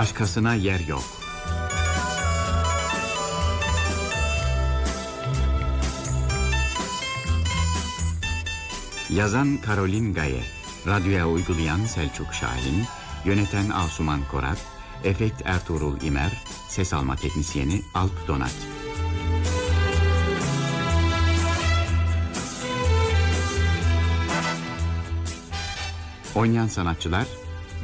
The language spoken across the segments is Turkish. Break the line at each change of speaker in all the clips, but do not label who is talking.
Başkasına yer yok. Yazan Karolin Gaye, radyoya uygulayan Selçuk Şahin, yöneten Asuman Korat, efekt Ertuğrul İmer, ses alma teknisyeni Alp Donat. Oynayan sanatçılar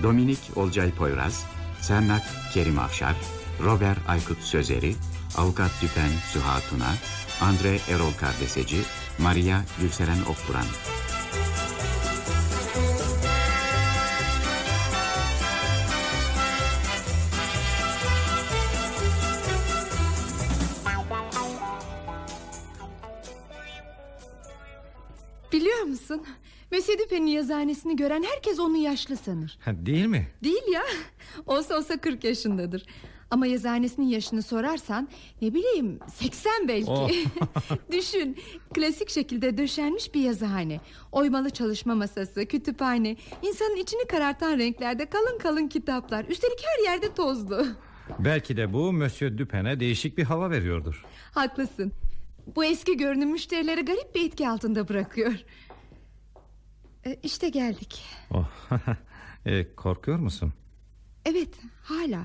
Dominik Olcay Poyraz, Sernak Kerim Afşar, Robert Aykut Sözeri, Avukat Düpen Süha Tuna, Andre Erol Kardeseci, Maria Gülseren Okburan.
Biliyor musun? Monsieur Dupin'in yazıhanesini gören herkes onu yaşlı sanır.
Ha, değil mi?
Değil ya. Olsa olsa 40 yaşındadır. Ama yazıhanesinin yaşını sorarsan ne bileyim 80 belki.
Oh.
Düşün klasik şekilde döşenmiş bir yazıhane. Oymalı çalışma masası, kütüphane, insanın içini karartan renklerde kalın kalın kitaplar. Üstelik her yerde tozlu.
Belki de bu Monsieur Dupin'e değişik bir hava veriyordur.
Haklısın. Bu eski görünüm müşterileri garip bir etki altında bırakıyor. Ee, işte geldik.
Oh. e, korkuyor musun?
Evet hala.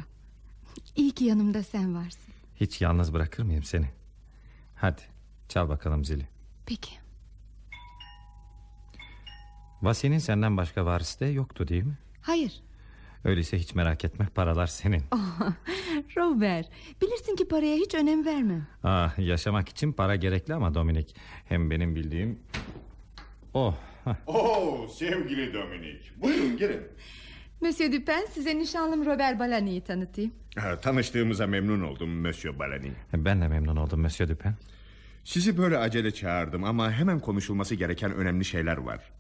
İyi ki yanımda sen varsın.
Hiç yalnız bırakır mıyım seni? Hadi çal bakalım zili.
Peki.
Vasi'nin senden başka varisi de yoktu değil mi?
Hayır.
Öyleyse hiç merak etme paralar senin.
Oh, Robert bilirsin ki paraya hiç önem vermem.
Ah, yaşamak için para gerekli ama Dominik. Hem benim bildiğim... Oh.
Oo sevgili Dominik. Buyurun girin.
Monsieur Dupin size nişanlım Robert Balani'yi tanıtayım.
Ha, tanıştığımıza memnun oldum Monsieur Balani.
Ben de memnun oldum Monsieur Dupin.
Sizi böyle acele çağırdım ama hemen konuşulması gereken önemli şeyler var.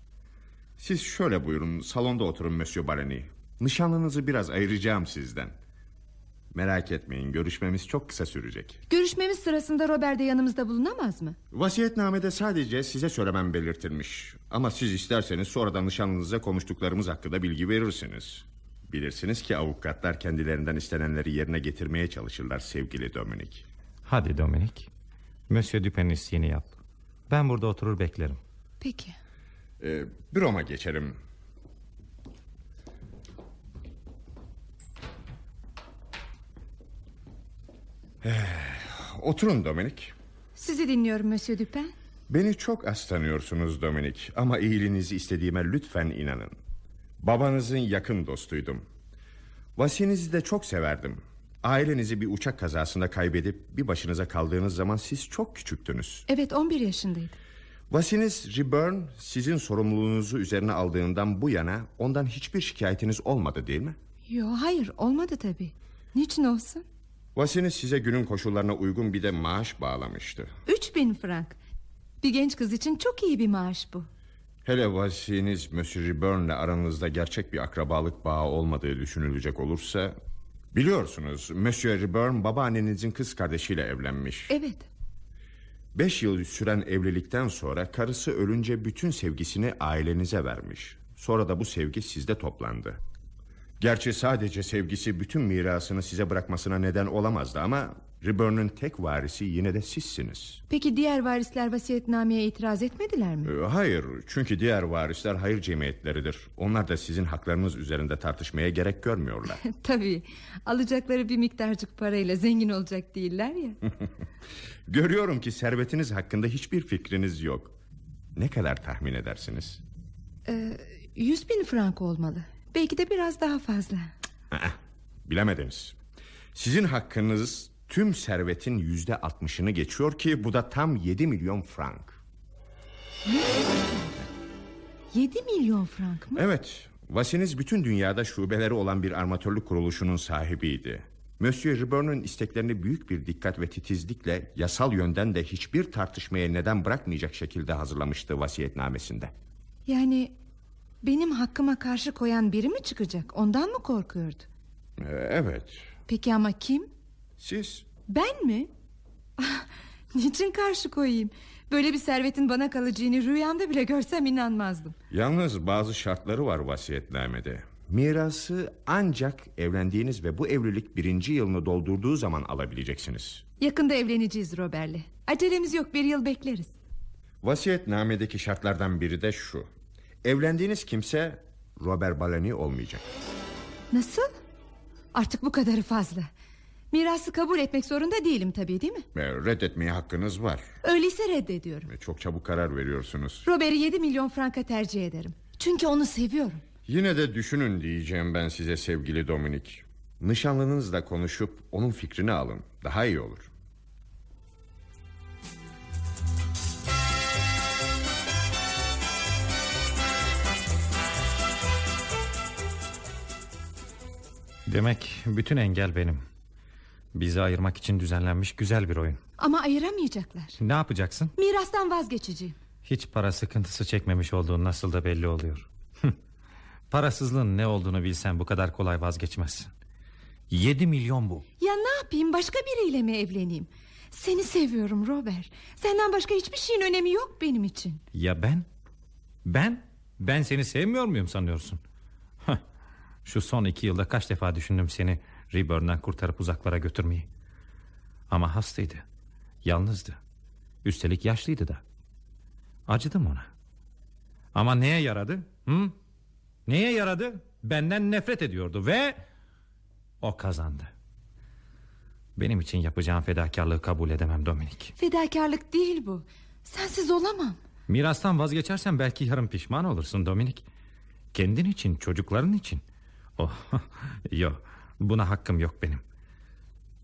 Siz şöyle buyurun salonda oturun Monsieur Balani. Nişanlınızı biraz ayıracağım sizden. Merak etmeyin görüşmemiz çok kısa sürecek.
Görüşmemiz sırasında Robert de yanımızda bulunamaz mı?
Vasiyetnamede sadece size söylemem belirtilmiş. Ama siz isterseniz sonradan nişanlınıza konuştuklarımız hakkında bilgi verirsiniz. Bilirsiniz ki avukatlar kendilerinden istenenleri yerine getirmeye çalışırlar sevgili Dominik.
Hadi Dominik. Monsieur Dupin'in isteğini yap. Ben burada oturur beklerim.
Peki.
Ee, büroma geçelim. Eh, oturun Dominik.
Sizi dinliyorum Monsieur Dupin.
Beni çok az tanıyorsunuz Dominik ama iyiliğinizi istediğime lütfen inanın. Babanızın yakın dostuydum. Vasinizi de çok severdim. Ailenizi bir uçak kazasında kaybedip bir başınıza kaldığınız zaman siz çok küçüktünüz.
Evet 11 yaşındaydı.
Vasiniz Reburn sizin sorumluluğunuzu üzerine aldığından bu yana ondan hiçbir şikayetiniz olmadı değil mi?
Yo hayır olmadı tabii. Niçin olsun?
Vasiniz size günün koşullarına uygun bir de maaş bağlamıştı.
3000 frank. Bir genç kız için çok iyi bir maaş bu.
Hele vasiniz Monsieur Reburn'le aranızda gerçek bir akrabalık bağı olmadığı düşünülecek olursa... Biliyorsunuz Monsieur Reburn babaannenizin kız kardeşiyle evlenmiş.
Evet.
Beş yıl süren evlilikten sonra karısı ölünce bütün sevgisini ailenize vermiş. Sonra da bu sevgi sizde toplandı. Gerçi sadece sevgisi bütün mirasını size bırakmasına neden olamazdı ama... Reburn'un tek varisi yine de sizsiniz.
Peki diğer varisler vasiyetnameye itiraz etmediler mi?
Ee, Hayır çünkü diğer varisler hayır cemiyetleridir. Onlar da sizin haklarınız üzerinde tartışmaya gerek görmüyorlar.
Tabii. Alacakları bir miktarcık parayla zengin olacak değiller ya.
Görüyorum ki servetiniz hakkında hiçbir fikriniz yok. Ne kadar tahmin edersiniz?
Ee, 100 bin frank olmalı. Belki de biraz daha fazla.
Bilemediniz. Sizin hakkınız tüm servetin yüzde altmışını geçiyor ki bu da tam 7 milyon frank.
7 milyon frank mı?
Evet, Vasiniz bütün dünyada şubeleri olan bir armatörlük kuruluşunun sahibiydi. Monsieur Riburn'un isteklerini büyük bir dikkat ve titizlikle yasal yönden de hiçbir tartışmaya neden bırakmayacak şekilde hazırlamıştı vasiyetnamesinde.
Yani benim hakkıma karşı koyan biri mi çıkacak? Ondan mı korkuyordu?
Ee, evet,
Peki ama kim?
siz
Ben mi? Niçin karşı koyayım? Böyle bir servetin bana kalacağını rüyamda bile görsem inanmazdım.
Yalnız bazı şartları var vasiyetnamede. Mirası ancak evlendiğiniz ve bu evlilik birinci yılını doldurduğu zaman alabileceksiniz.
Yakında evleneceğiz Robert'le. Acelemiz yok bir yıl bekleriz.
Vasiyetnamedeki şartlardan biri de şu. Evlendiğiniz kimse Robert Balani olmayacak.
Nasıl? Artık bu kadarı fazla. Mirası kabul etmek zorunda değilim tabii değil mi?
Ve reddetmeye hakkınız var.
Öyleyse reddediyorum.
Ve çok çabuk karar veriyorsunuz.
Robert'i 7 milyon franka tercih ederim. Çünkü onu seviyorum.
Yine de düşünün diyeceğim ben size sevgili Dominik. Nişanlınızla konuşup onun fikrini alın. Daha iyi olur.
Demek bütün engel benim. Bizi ayırmak için düzenlenmiş güzel bir oyun.
Ama ayıramayacaklar.
Ne yapacaksın?
Mirastan vazgeçeceğim.
Hiç para sıkıntısı çekmemiş olduğun nasıl da belli oluyor. Parasızlığın ne olduğunu bilsen bu kadar kolay vazgeçmezsin. Yedi milyon bu.
Ya ne yapayım başka biriyle mi evleneyim? Seni seviyorum Robert. Senden başka hiçbir şeyin önemi yok benim için.
Ya ben? Ben? Ben seni sevmiyor muyum sanıyorsun? Şu son iki yılda kaç defa düşündüm seni Reburn'dan kurtarıp uzaklara götürmeyi. Ama hastaydı. Yalnızdı. Üstelik yaşlıydı da. Acıdım ona. Ama neye yaradı? Hı? Neye yaradı? Benden nefret ediyordu ve o kazandı. Benim için yapacağım fedakarlığı kabul edemem Dominik.
Fedakarlık değil bu. Sensiz olamam.
Mirastan vazgeçersen belki yarın pişman olursun Dominik. Kendin için, çocukların için. Oh, yok, buna hakkım yok benim.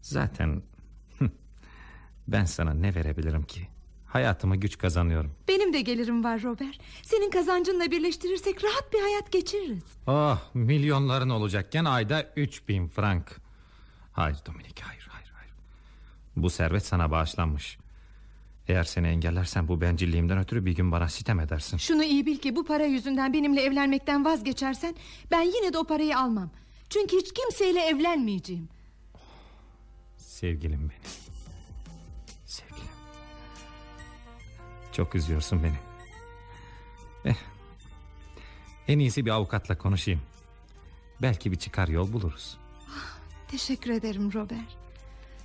Zaten ben sana ne verebilirim ki? Hayatımı güç kazanıyorum.
Benim de gelirim var Robert. Senin kazancınla birleştirirsek rahat bir hayat geçiririz.
Oh, milyonların olacakken ayda 3000 frank. Hayır Dominik, hayır, hayır, hayır. Bu servet sana bağışlanmış. Eğer seni engellersen bu bencilliğimden ötürü bir gün bana sitem edersin.
Şunu iyi bil ki bu para yüzünden benimle evlenmekten vazgeçersen ben yine de o parayı almam. Çünkü hiç kimseyle evlenmeyeceğim.
Sevgilim benim. Sevgilim. Çok üzüyorsun beni. Eh. En iyisi bir avukatla konuşayım. Belki bir çıkar yol buluruz.
Teşekkür ederim Robert.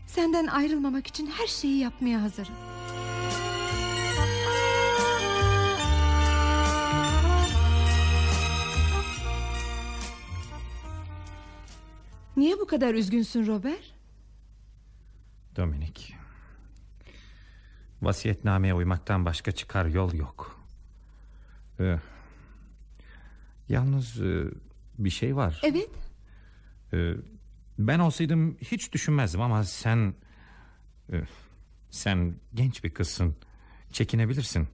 Senden ayrılmamak için her şeyi yapmaya hazırım. Niye bu kadar üzgünsün Robert?
Dominik. Vasiyetnameye uymaktan başka çıkar yol yok. Ee, yalnız e, bir şey var.
Evet.
Ee, ben olsaydım hiç düşünmezdim ama sen... e, sen genç bir kızsın. Çekinebilirsin.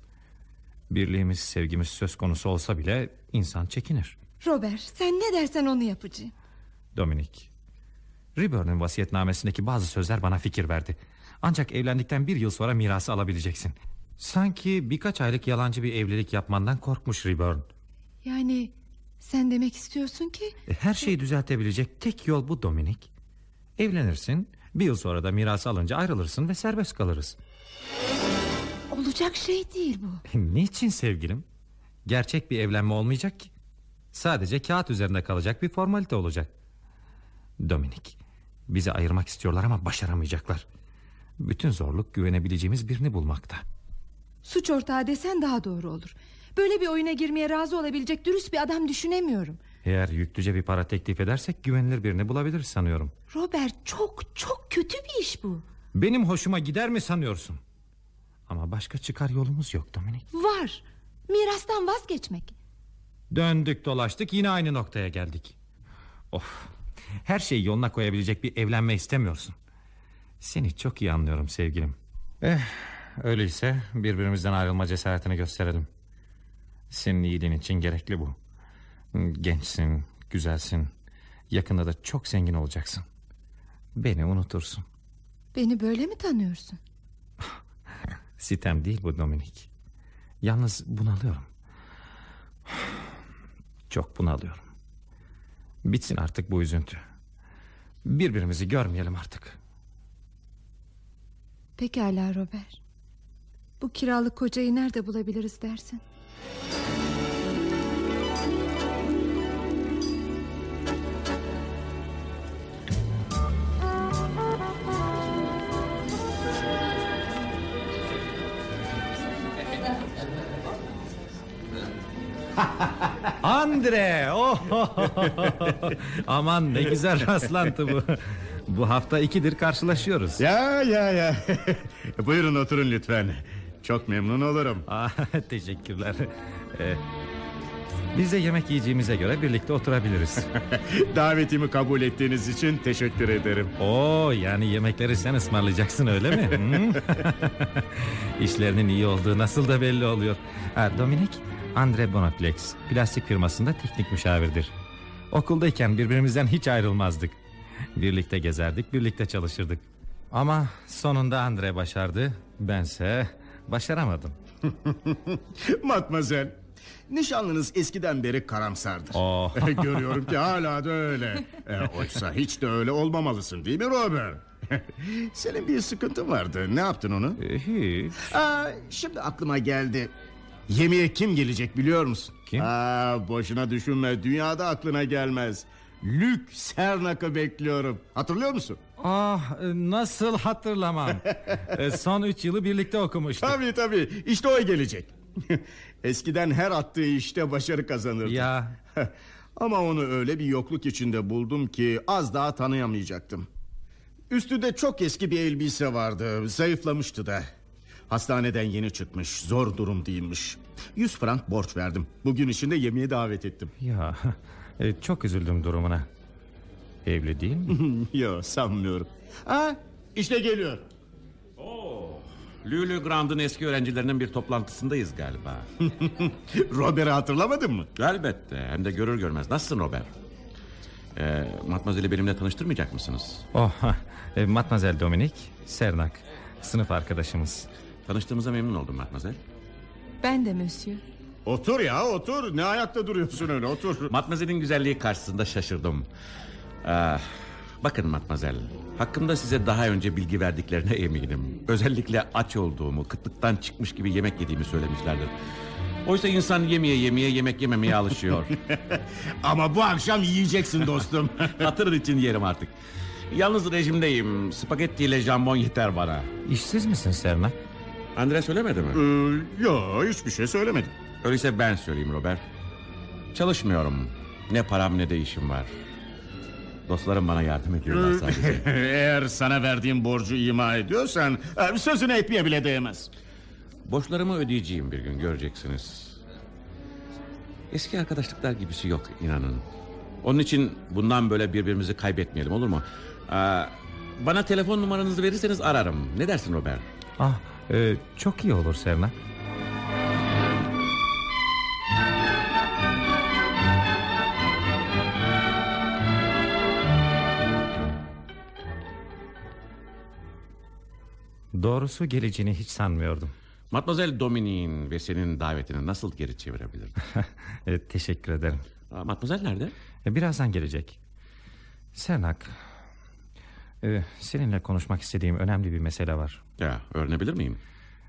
Birliğimiz, sevgimiz söz konusu olsa bile insan çekinir.
Robert sen ne dersen onu yapacağım.
Dominik. Reburn'un vasiyetnamesindeki bazı sözler bana fikir verdi. Ancak evlendikten bir yıl sonra mirası alabileceksin. Sanki birkaç aylık yalancı bir evlilik yapmandan korkmuş Reburn.
Yani sen demek istiyorsun ki...
E, Her şeyi düzeltebilecek tek yol bu Dominik. Evlenirsin, bir yıl sonra da mirası alınca ayrılırsın ve serbest kalırız.
Olacak şey değil bu.
Niçin sevgilim? Gerçek bir evlenme olmayacak ki. Sadece kağıt üzerinde kalacak bir formalite olacak. Dominik, bizi ayırmak istiyorlar ama başaramayacaklar. Bütün zorluk güvenebileceğimiz birini bulmakta.
Suç ortağı desen daha doğru olur. Böyle bir oyuna girmeye razı olabilecek dürüst bir adam düşünemiyorum.
Eğer yüklüce bir para teklif edersek güvenilir birini bulabiliriz sanıyorum.
Robert çok çok kötü bir iş bu.
Benim hoşuma gider mi sanıyorsun? Ama başka çıkar yolumuz yok Dominik.
Var. Mirastan vazgeçmek.
Döndük dolaştık yine aynı noktaya geldik. Of. Her şeyi yoluna koyabilecek bir evlenme istemiyorsun. Seni çok iyi anlıyorum sevgilim. Eh, öyleyse birbirimizden ayrılma cesaretini gösterelim. Senin iyiliğin için gerekli bu. Gençsin, güzelsin. Yakında da çok zengin olacaksın. Beni unutursun.
Beni böyle mi tanıyorsun?
Sitem değil bu Dominik. Yalnız bunalıyorum. Çok bunalıyorum. Bitsin artık bu üzüntü. Birbirimizi görmeyelim artık.
Pekala Robert. Bu kiralık kocayı nerede bulabiliriz dersin?
Andre. Oh. Aman ne güzel rastlantı bu. Bu hafta ikidir karşılaşıyoruz.
Ya ya ya. Buyurun oturun lütfen. Çok memnun olurum.
Ah, teşekkürler. Ee, biz de yemek yiyeceğimize göre birlikte oturabiliriz.
Davetimi kabul ettiğiniz için teşekkür ederim.
Oo yani yemekleri sen ısmarlayacaksın öyle mi? İşlerinin iyi olduğu nasıl da belli oluyor. Ha, Dominik Andre Bonaflex plastik firmasında teknik müşavirdir. Okuldayken birbirimizden hiç ayrılmazdık. Birlikte gezerdik, birlikte çalışırdık. Ama sonunda Andre başardı, bense başaramadım.
Matmazel. Nişanlınız eskiden beri karamsardır.
Oh.
Görüyorum ki hala da öyle. E, oysa hiç de öyle olmamalısın değil mi Robert? Senin bir sıkıntın vardı. Ne yaptın onu?
Ee, Hiç.
Aa, şimdi aklıma geldi. Yemeğe kim gelecek biliyor musun?
Kim?
Aa, boşuna düşünme. Dünyada aklına gelmez. Luc Sernak'ı bekliyorum. Hatırlıyor musun?
Ah nasıl hatırlamam. Ee, Son üç yılı birlikte okumuştuk.
Tabii tabii. İşte o gelecek. Eskiden her attığı işte başarı kazanırdı.
Ya
Ama onu öyle bir yokluk içinde buldum ki az daha tanıyamayacaktım. Üstünde çok eski bir elbise vardı. Zayıflamıştı da. Hastaneden yeni çıkmış. Zor durum değilmiş. 100 frank borç verdim. Bugün içinde yemeğe davet ettim.
ya e, çok üzüldüm durumuna. Evli değil mi?
Yok sanmıyorum. Ha, işte geliyor.
Lülü Grand'ın eski öğrencilerinin bir toplantısındayız galiba.
Robert'i hatırlamadın mı?
Elbette hem de görür görmez. Nasılsın Robert? Ee, Matmazel'i benimle tanıştırmayacak mısınız?
oh, e, Matmazel Dominik Sernak sınıf arkadaşımız.
Tanıştığımıza memnun oldum Matmazel.
Ben de monsieur.
Otur ya otur. Ne ayakta duruyorsun öyle otur.
Matmazel'in güzelliği karşısında şaşırdım. Ah, bakın Matmazel, hakkımda size daha önce bilgi verdiklerine eminim. Özellikle aç olduğumu, kıtlıktan çıkmış gibi yemek yediğimi söylemişlerdir. Oysa insan yemeye yemeye yemek yememeye alışıyor.
Ama bu akşam yiyeceksin dostum.
Hatırın için yerim artık. Yalnız rejimdeyim. Spagetti ile jambon yeter bana.
İşsiz misin Sernak?
Andre söylemedi mi?
ee, yo hiçbir şey söylemedim.
Öyleyse ben söyleyeyim Robert. Çalışmıyorum. Ne param ne de işim var. Dostlarım bana yardım ediyorlar sadece.
Eğer sana verdiğim borcu ima ediyorsan e, sözünü etmeye bile değmez.
Borçlarımı ödeyeceğim bir gün göreceksiniz. Eski arkadaşlıklar gibisi yok inanın. Onun için bundan böyle birbirimizi kaybetmeyelim olur mu? Aa, bana telefon numaranızı verirseniz ararım. Ne dersin Robert?
Ah e, çok iyi olur Sernak. Doğrusu geleceğini hiç sanmıyordum.
Matmazel Dominik'in ve senin davetini nasıl geri çevirebilirim?
E, teşekkür ederim.
Matmazel nerede?
E, birazdan gelecek. Sernak, e, seninle konuşmak istediğim önemli bir mesele var.
Ya öğrenebilir miyim?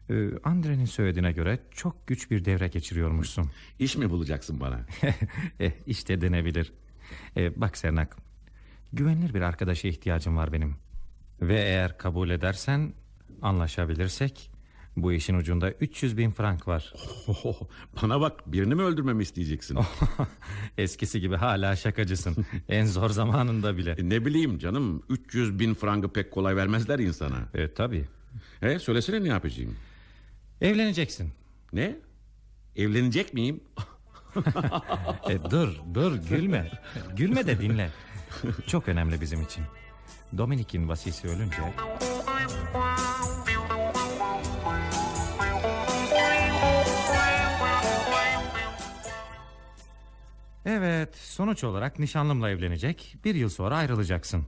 E, Andre'nin söylediğine göre çok güç bir devre geçiriyormuşsun.
İş mi bulacaksın bana?
eh, işte denebilir. E, bak Sernak, güvenilir bir arkadaşa ihtiyacım var benim. Ve eğer kabul edersen, anlaşabilirsek... ...bu işin ucunda 300 bin frank var.
bana bak birini mi öldürmemi isteyeceksin?
Eskisi gibi hala şakacısın. en zor zamanında bile.
E, ne bileyim canım 300 bin frangı pek kolay vermezler insana.
E, tabii.
E, söylesene ne yapacağım?
Evleneceksin.
Ne? Evlenecek miyim?
E, dur dur gülme. Gülme de dinle. Çok önemli bizim için. Dominik'in vasisi ölünce... Evet sonuç olarak nişanlımla evlenecek bir yıl sonra ayrılacaksın.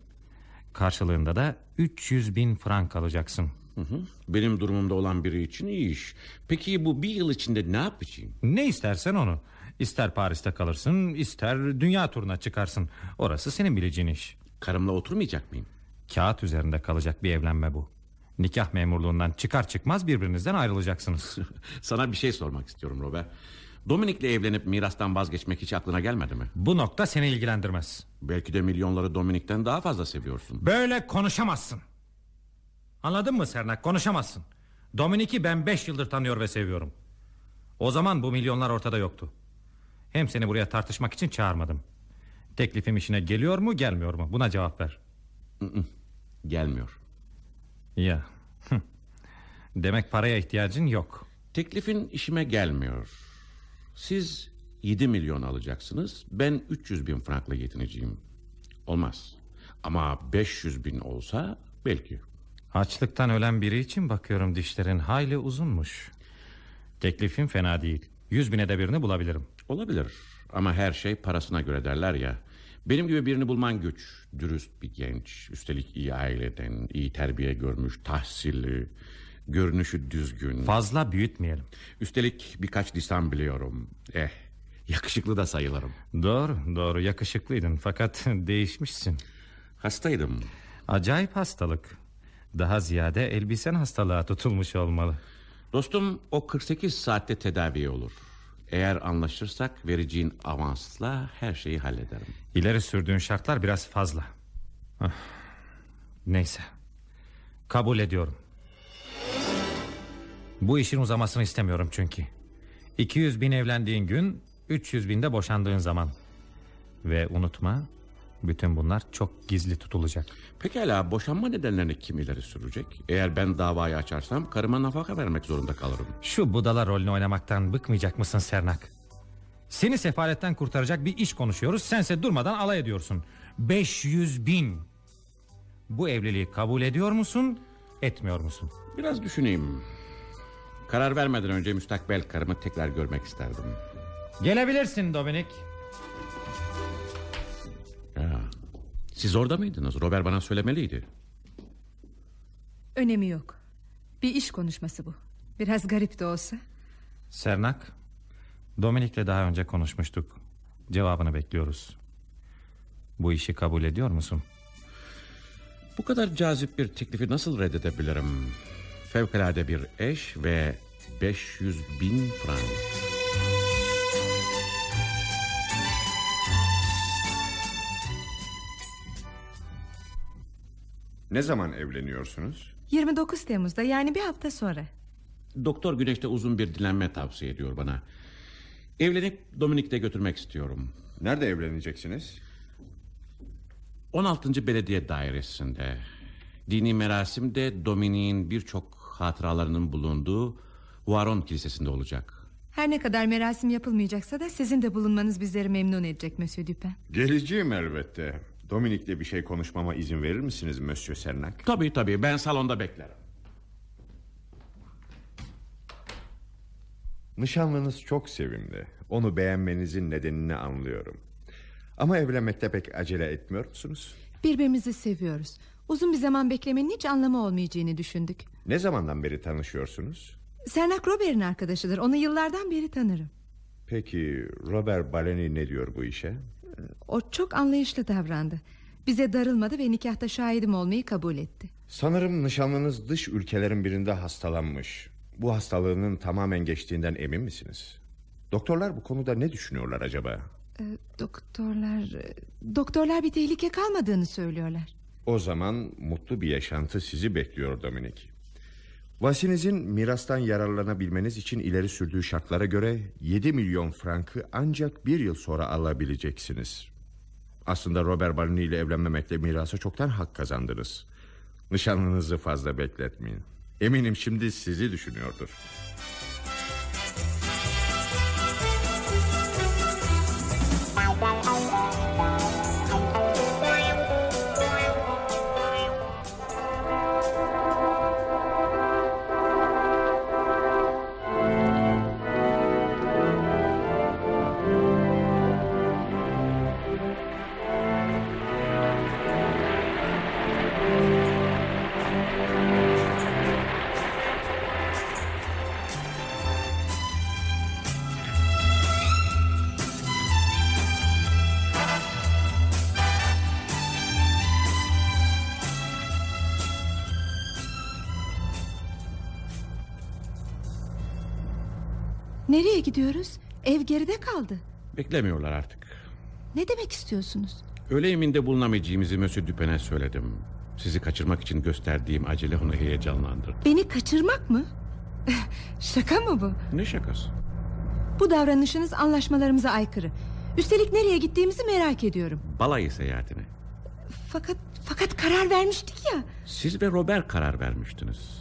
Karşılığında da 300 bin frank alacaksın.
Hı hı. Benim durumumda olan biri için iyi iş. Peki bu bir yıl içinde ne yapacağım?
Ne istersen onu. İster Paris'te kalırsın ister dünya turuna çıkarsın. Orası senin bileceğin iş.
Karımla oturmayacak mıyım?
Kağıt üzerinde kalacak bir evlenme bu. Nikah memurluğundan çıkar çıkmaz birbirinizden ayrılacaksınız.
Sana bir şey sormak istiyorum Robert. Dominik'le evlenip mirastan vazgeçmek hiç aklına gelmedi mi?
Bu nokta seni ilgilendirmez.
Belki de milyonları Dominik'ten daha fazla seviyorsun.
Böyle konuşamazsın. Anladın mı Sernak? Konuşamazsın. Dominik'i ben beş yıldır tanıyor ve seviyorum. O zaman bu milyonlar ortada yoktu. Hem seni buraya tartışmak için çağırmadım. Teklifim işine geliyor mu gelmiyor mu? Buna cevap ver.
Gelmiyor.
Ya. Demek paraya ihtiyacın yok.
Teklifin işime gelmiyor. Siz 7 milyon alacaksınız. Ben 300 bin frankla yetineceğim. Olmaz. Ama 500 bin olsa belki.
Açlıktan ölen biri için bakıyorum dişlerin hayli uzunmuş. Teklifim fena değil. Yüz bine de birini bulabilirim.
Olabilir ama her şey parasına göre derler ya. Benim gibi birini bulman güç. Dürüst bir genç. Üstelik iyi aileden, iyi terbiye görmüş, tahsilli, görünüşü düzgün.
Fazla büyütmeyelim.
Üstelik birkaç lisan biliyorum. Eh, yakışıklı da sayılırım.
Doğru, doğru yakışıklıydın fakat değişmişsin.
Hastaydım.
Acayip hastalık. Daha ziyade elbisen hastalığa tutulmuş olmalı.
Dostum o 48 saatte tedavi olur. Eğer anlaşırsak vereceğin avansla her şeyi hallederim.
İleri sürdüğün şartlar biraz fazla. Ah, Neyse. Kabul ediyorum. Bu işin uzamasını istemiyorum çünkü. 200 bin evlendiğin gün 300 binde boşandığın zaman. Ve unutma bütün bunlar çok gizli tutulacak.
Pekala boşanma nedenlerini kim ileri sürecek? Eğer ben davayı açarsam karıma nafaka vermek zorunda kalırım.
Şu budala rolünü oynamaktan bıkmayacak mısın Sernak? Seni sefaletten kurtaracak bir iş konuşuyoruz. Sense durmadan alay ediyorsun. 500 bin. Bu evliliği kabul ediyor musun, etmiyor musun?
Biraz düşüneyim. Karar vermeden önce müstakbel karımı tekrar görmek isterdim.
Gelebilirsin Dominik.
Ya, siz orada mıydınız? Robert bana söylemeliydi.
Önemi yok. Bir iş konuşması bu. Biraz garip de olsa.
Sernak, Dominik'le daha önce konuşmuştuk. Cevabını bekliyoruz. Bu işi kabul ediyor musun?
Bu kadar cazip bir teklifi nasıl reddedebilirim? Fevkalade bir eş ve 500 bin frank.
Ne zaman evleniyorsunuz?
29 Temmuz'da yani bir hafta sonra.
Doktor Güneş'te uzun bir dinlenme tavsiye ediyor bana. Evlenip Dominik'te götürmek istiyorum.
Nerede evleneceksiniz?
16. Belediye Dairesi'nde. Dini merasim de Dominik'in birçok hatıralarının bulunduğu Varon Kilisesi'nde olacak.
Her ne kadar merasim yapılmayacaksa da sizin de bulunmanız bizleri memnun edecek Monsieur Dupin.
Geleceğim elbette. Dominik'le bir şey konuşmama izin verir misiniz Monsieur Sernak?
Tabii tabii ben salonda beklerim.
Nişanlınız çok sevimli. Onu beğenmenizin nedenini anlıyorum. Ama evlenmekte pek acele etmiyor musunuz?
Birbirimizi seviyoruz. Uzun bir zaman beklemenin hiç anlamı olmayacağını düşündük.
Ne zamandan beri tanışıyorsunuz?
Sernak Robert'in arkadaşıdır. Onu yıllardan beri tanırım.
Peki Robert Baleni ne diyor bu işe?
O çok anlayışlı davrandı. Bize darılmadı ve nikahta şahidim olmayı kabul etti.
Sanırım nişanlınız dış ülkelerin birinde hastalanmış. Bu hastalığının tamamen geçtiğinden emin misiniz? Doktorlar bu konuda ne düşünüyorlar acaba?
Ee, doktorlar... e, Doktorlar bir tehlike kalmadığını söylüyorlar.
O zaman mutlu bir yaşantı sizi bekliyor Dominik. Vasinizin mirastan yararlanabilmeniz için ileri sürdüğü şartlara göre 7 milyon frankı ancak bir yıl sonra alabileceksiniz. Aslında Robert Barney ile evlenmemekle mirasa çoktan hak kazandınız. Nişanlınızı fazla bekletmeyin. Eminim şimdi sizi düşünüyordur.
Beklemiyorlar artık.
Ne demek istiyorsunuz?
Öğle yemeğinde bulunamayacağımızı Monsieur Dupin'e söyledim. Sizi kaçırmak için gösterdiğim acele onu heyecanlandırdı.
Beni kaçırmak mı? Şaka mı bu?
Ne şakası?
Bu davranışınız anlaşmalarımıza aykırı. Üstelik nereye gittiğimizi merak ediyorum.
Balayı seyahatine.
Fakat fakat karar vermiştik ya.
Siz ve Robert karar vermiştiniz.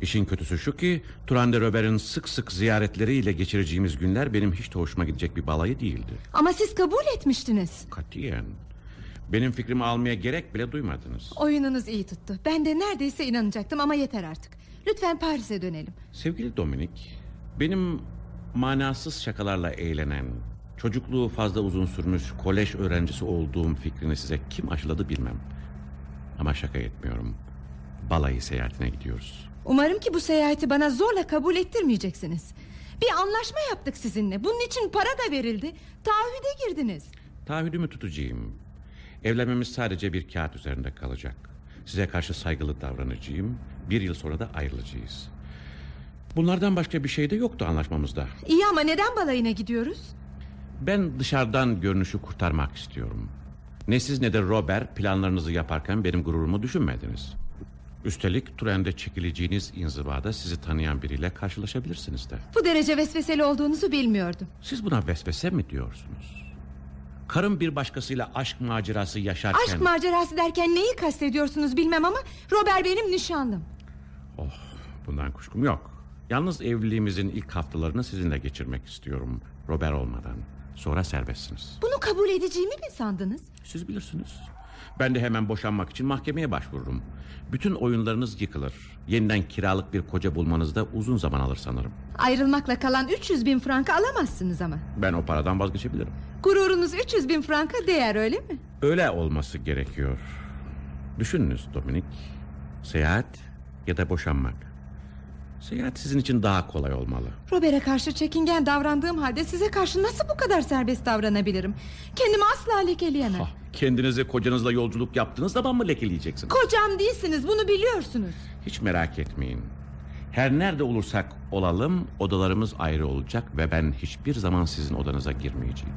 İşin kötüsü şu ki Turan de Robert'in sık sık ziyaretleriyle geçireceğimiz günler benim hiç de hoşuma gidecek bir balayı değildi.
Ama siz kabul etmiştiniz.
Katiyen. Benim fikrimi almaya gerek bile duymadınız.
Oyununuz iyi tuttu. Ben de neredeyse inanacaktım ama yeter artık. Lütfen Paris'e dönelim.
Sevgili Dominik, benim manasız şakalarla eğlenen, çocukluğu fazla uzun sürmüş kolej öğrencisi olduğum fikrini size kim aşıladı bilmem. Ama şaka etmiyorum. Balayı seyahatine gidiyoruz.
Umarım ki bu seyahati bana zorla kabul ettirmeyeceksiniz. Bir anlaşma yaptık sizinle. Bunun için para da verildi. Taahhüde girdiniz.
Taahhüdümü tutacağım. Evlenmemiz sadece bir kağıt üzerinde kalacak. Size karşı saygılı davranacağım. Bir yıl sonra da ayrılacağız. Bunlardan başka bir şey de yoktu anlaşmamızda.
İyi ama neden balayına gidiyoruz?
Ben dışarıdan görünüşü kurtarmak istiyorum. Ne siz ne de Robert planlarınızı yaparken benim gururumu düşünmediniz. Üstelik Turen'de çekileceğiniz inzivada sizi tanıyan biriyle karşılaşabilirsiniz de.
Bu derece vesveseli olduğunuzu bilmiyordum.
Siz buna vesvese mi diyorsunuz? Karım bir başkasıyla aşk macerası yaşarken...
Aşk macerası derken neyi kastediyorsunuz bilmem ama Robert benim nişanlım.
Oh, bundan kuşkum yok. Yalnız evliliğimizin ilk haftalarını sizinle geçirmek istiyorum. Robert olmadan. Sonra serbestsiniz.
Bunu kabul edeceğimi mi sandınız?
Siz bilirsiniz. Ben de hemen boşanmak için mahkemeye başvururum. Bütün oyunlarınız yıkılır. Yeniden kiralık bir koca bulmanız da uzun zaman alır sanırım.
Ayrılmakla kalan 300 bin franka alamazsınız ama.
Ben o paradan vazgeçebilirim.
Gururunuz 300 bin franka değer öyle mi?
Öyle olması gerekiyor. Düşününüz Dominik. Seyahat ya da boşanmak. Seyahat sizin için daha kolay olmalı.
Robert'e karşı çekingen davrandığım halde size karşı nasıl bu kadar serbest davranabilirim? Kendimi asla lekeleyemem.
Ah, kendinizi kocanızla yolculuk yaptığınız zaman mı lekeleyeceksiniz?
Kocam değilsiniz bunu biliyorsunuz.
Hiç merak etmeyin. Her nerede olursak olalım odalarımız ayrı olacak ve ben hiçbir zaman sizin odanıza girmeyeceğim.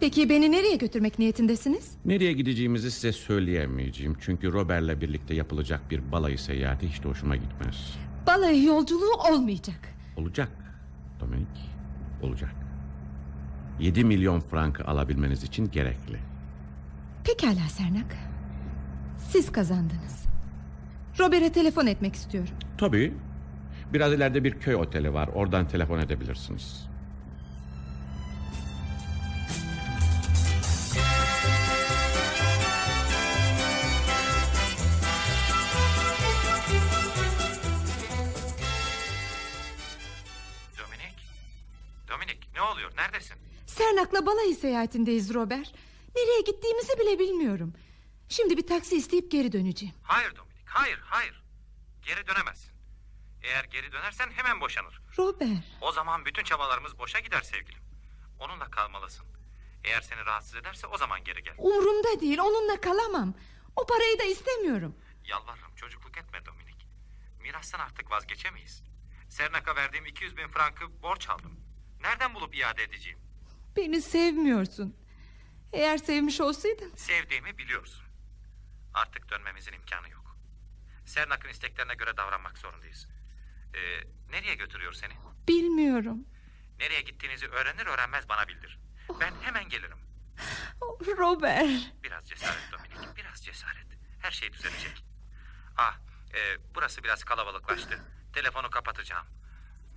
Peki beni nereye götürmek niyetindesiniz?
Nereye gideceğimizi size söyleyemeyeceğim. Çünkü Robert'le birlikte yapılacak bir balayı seyahati hiç de hoşuma gitmez.
Balayı yolculuğu olmayacak.
Olacak Dominik, olacak. 7 milyon frankı alabilmeniz için gerekli.
Pekala Sernak. Siz kazandınız. Robert'e telefon etmek istiyorum.
Tabii. Biraz ileride bir köy oteli var. Oradan telefon edebilirsiniz.
Oluyor neredesin?
Sernak'la balayı seyahatindeyiz Robert. Nereye gittiğimizi bile bilmiyorum. Şimdi bir taksi isteyip geri döneceğim.
Hayır Dominik hayır hayır. Geri dönemezsin. Eğer geri dönersen hemen boşanır.
Robert.
O zaman bütün çabalarımız boşa gider sevgilim. Onunla kalmalısın. Eğer seni rahatsız ederse o zaman geri gel.
Umrumda değil onunla kalamam. O parayı da istemiyorum.
Yalvarırım çocukluk etme Dominik. Mirastan artık vazgeçemeyiz. Sernak'a verdiğim 200 bin frankı borç aldım. Nereden bulup iade edeceğim?
Beni sevmiyorsun. Eğer sevmiş olsaydın
Sevdiğimi biliyorsun. Artık dönmemizin imkanı yok. Sernak'ın isteklerine göre davranmak zorundayız. Ee, nereye götürüyor seni?
bilmiyorum.
Nereye gittiğinizi öğrenir öğrenmez bana bildir. Ben hemen gelirim.
Oh, Robert.
Biraz cesaret Dominik, biraz cesaret. Her şey düzelecek. Ah, e, burası biraz kalabalıklaştı. Telefonu kapatacağım.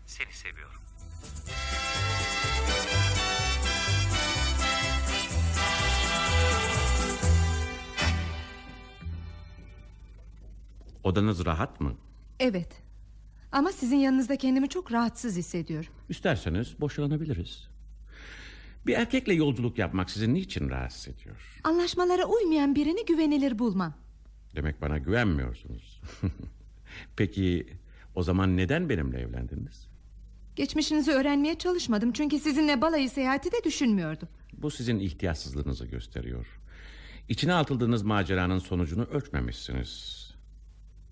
Seni seviyorum.
Odanız rahat mı?
Evet. Ama sizin yanınızda kendimi çok rahatsız hissediyorum.
İsterseniz boşanabiliriz. Bir erkekle yolculuk yapmak sizi niçin rahatsız ediyor?
Anlaşmalara uymayan birini güvenilir bulmam.
Demek bana güvenmiyorsunuz. Peki o zaman neden benimle evlendiniz?
Geçmişinizi öğrenmeye çalışmadım çünkü sizinle balayı seyahati de düşünmüyordum.
Bu sizin ihtiyatsızlığınızı gösteriyor. İçine atıldığınız maceranın sonucunu ölçmemişsiniz.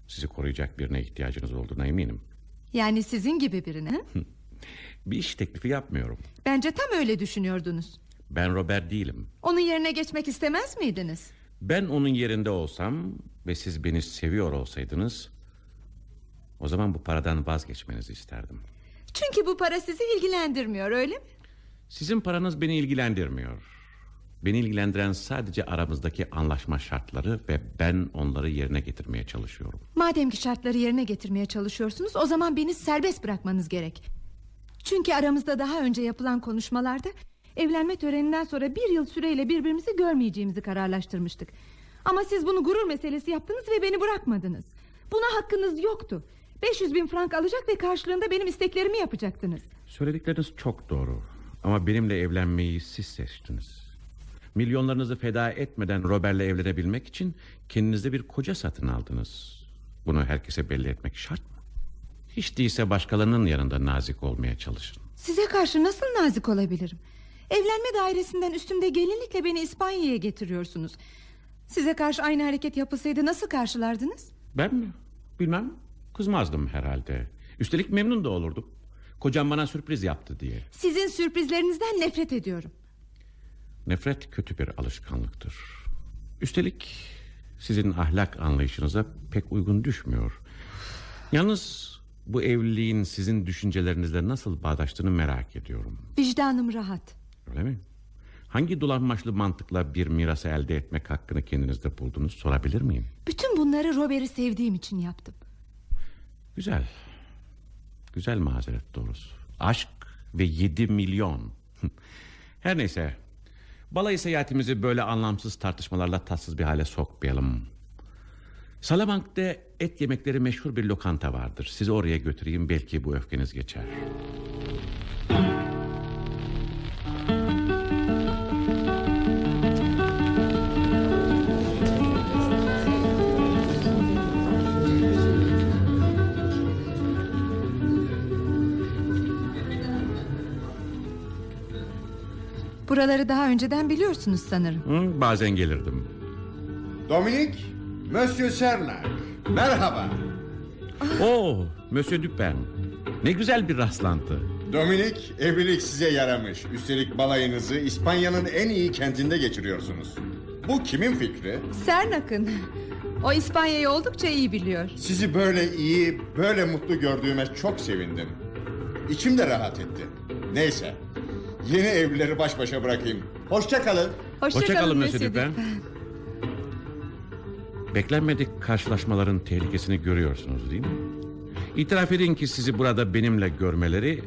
Sizi koruyacak birine ihtiyacınız olduğuna eminim.
Yani sizin gibi birine.
Bir iş teklifi yapmıyorum.
Bence tam öyle düşünüyordunuz.
Ben Robert değilim.
Onun yerine geçmek istemez miydiniz?
Ben onun yerinde olsam ve siz beni seviyor olsaydınız... ...o zaman bu paradan vazgeçmenizi isterdim.
Çünkü bu para sizi ilgilendirmiyor öyle mi?
Sizin paranız beni ilgilendirmiyor. Beni ilgilendiren sadece aramızdaki anlaşma şartları ve ben onları yerine getirmeye çalışıyorum.
Madem ki şartları yerine getirmeye çalışıyorsunuz o zaman beni serbest bırakmanız gerek. Çünkü aramızda daha önce yapılan konuşmalarda evlenme töreninden sonra bir yıl süreyle birbirimizi görmeyeceğimizi kararlaştırmıştık. Ama siz bunu gurur meselesi yaptınız ve beni bırakmadınız. Buna hakkınız yoktu. 500 bin frank alacak ve karşılığında benim isteklerimi yapacaktınız.
Söyledikleriniz çok doğru. Ama benimle evlenmeyi siz seçtiniz. Milyonlarınızı feda etmeden Robert'le evlenebilmek için kendinize bir koca satın aldınız. Bunu herkese belli etmek şart mı? Hiç değilse başkalarının yanında nazik olmaya çalışın.
Size karşı nasıl nazik olabilirim? Evlenme dairesinden üstümde gelinlikle beni İspanya'ya getiriyorsunuz. Size karşı aynı hareket yapılsaydı nasıl karşılardınız?
Ben mi? Bilmem. Kızmazdım herhalde. Üstelik memnun da olurdum. Kocam bana sürpriz yaptı diye.
Sizin sürprizlerinizden nefret ediyorum.
Nefret kötü bir alışkanlıktır. Üstelik sizin ahlak anlayışınıza pek uygun düşmüyor. Yalnız bu evliliğin sizin düşüncelerinizle nasıl bağdaştığını merak ediyorum.
Vicdanım rahat.
Öyle mi? Hangi dolanmaçlı mantıkla bir mirası elde etmek hakkını kendinizde buldunuz sorabilir miyim?
Bütün bunları Robert'i sevdiğim için yaptım.
Güzel. Güzel mazeret doğrusu. Aşk ve yedi milyon. Her neyse. Balayı seyahatimizi böyle anlamsız tartışmalarla tatsız bir hale sokmayalım. Salamank'ta et yemekleri meşhur bir lokanta vardır. Sizi oraya götüreyim belki bu öfkeniz geçer.
Buraları daha önceden biliyorsunuz sanırım.
Hı, bazen gelirdim.
Dominik, Monsieur Sernak. Merhaba.
Oo, Monsieur Dupin. Ne güzel bir rastlantı.
Dominik, evlilik size yaramış. Üstelik balayınızı İspanya'nın en iyi kentinde geçiriyorsunuz. Bu kimin fikri?
Sernak'ın. O İspanya'yı oldukça iyi biliyor.
Sizi böyle iyi, böyle mutlu gördüğüme çok sevindim. İçim de rahat etti. Neyse. Yeni evlileri baş başa bırakayım. Hoşça kalın.
Hoşça,
Hoşça kalın Monsieur Dupin. Beklenmedik karşılaşmaların tehlikesini görüyorsunuz değil mi? İtiraf edin ki sizi burada benimle görmeleri...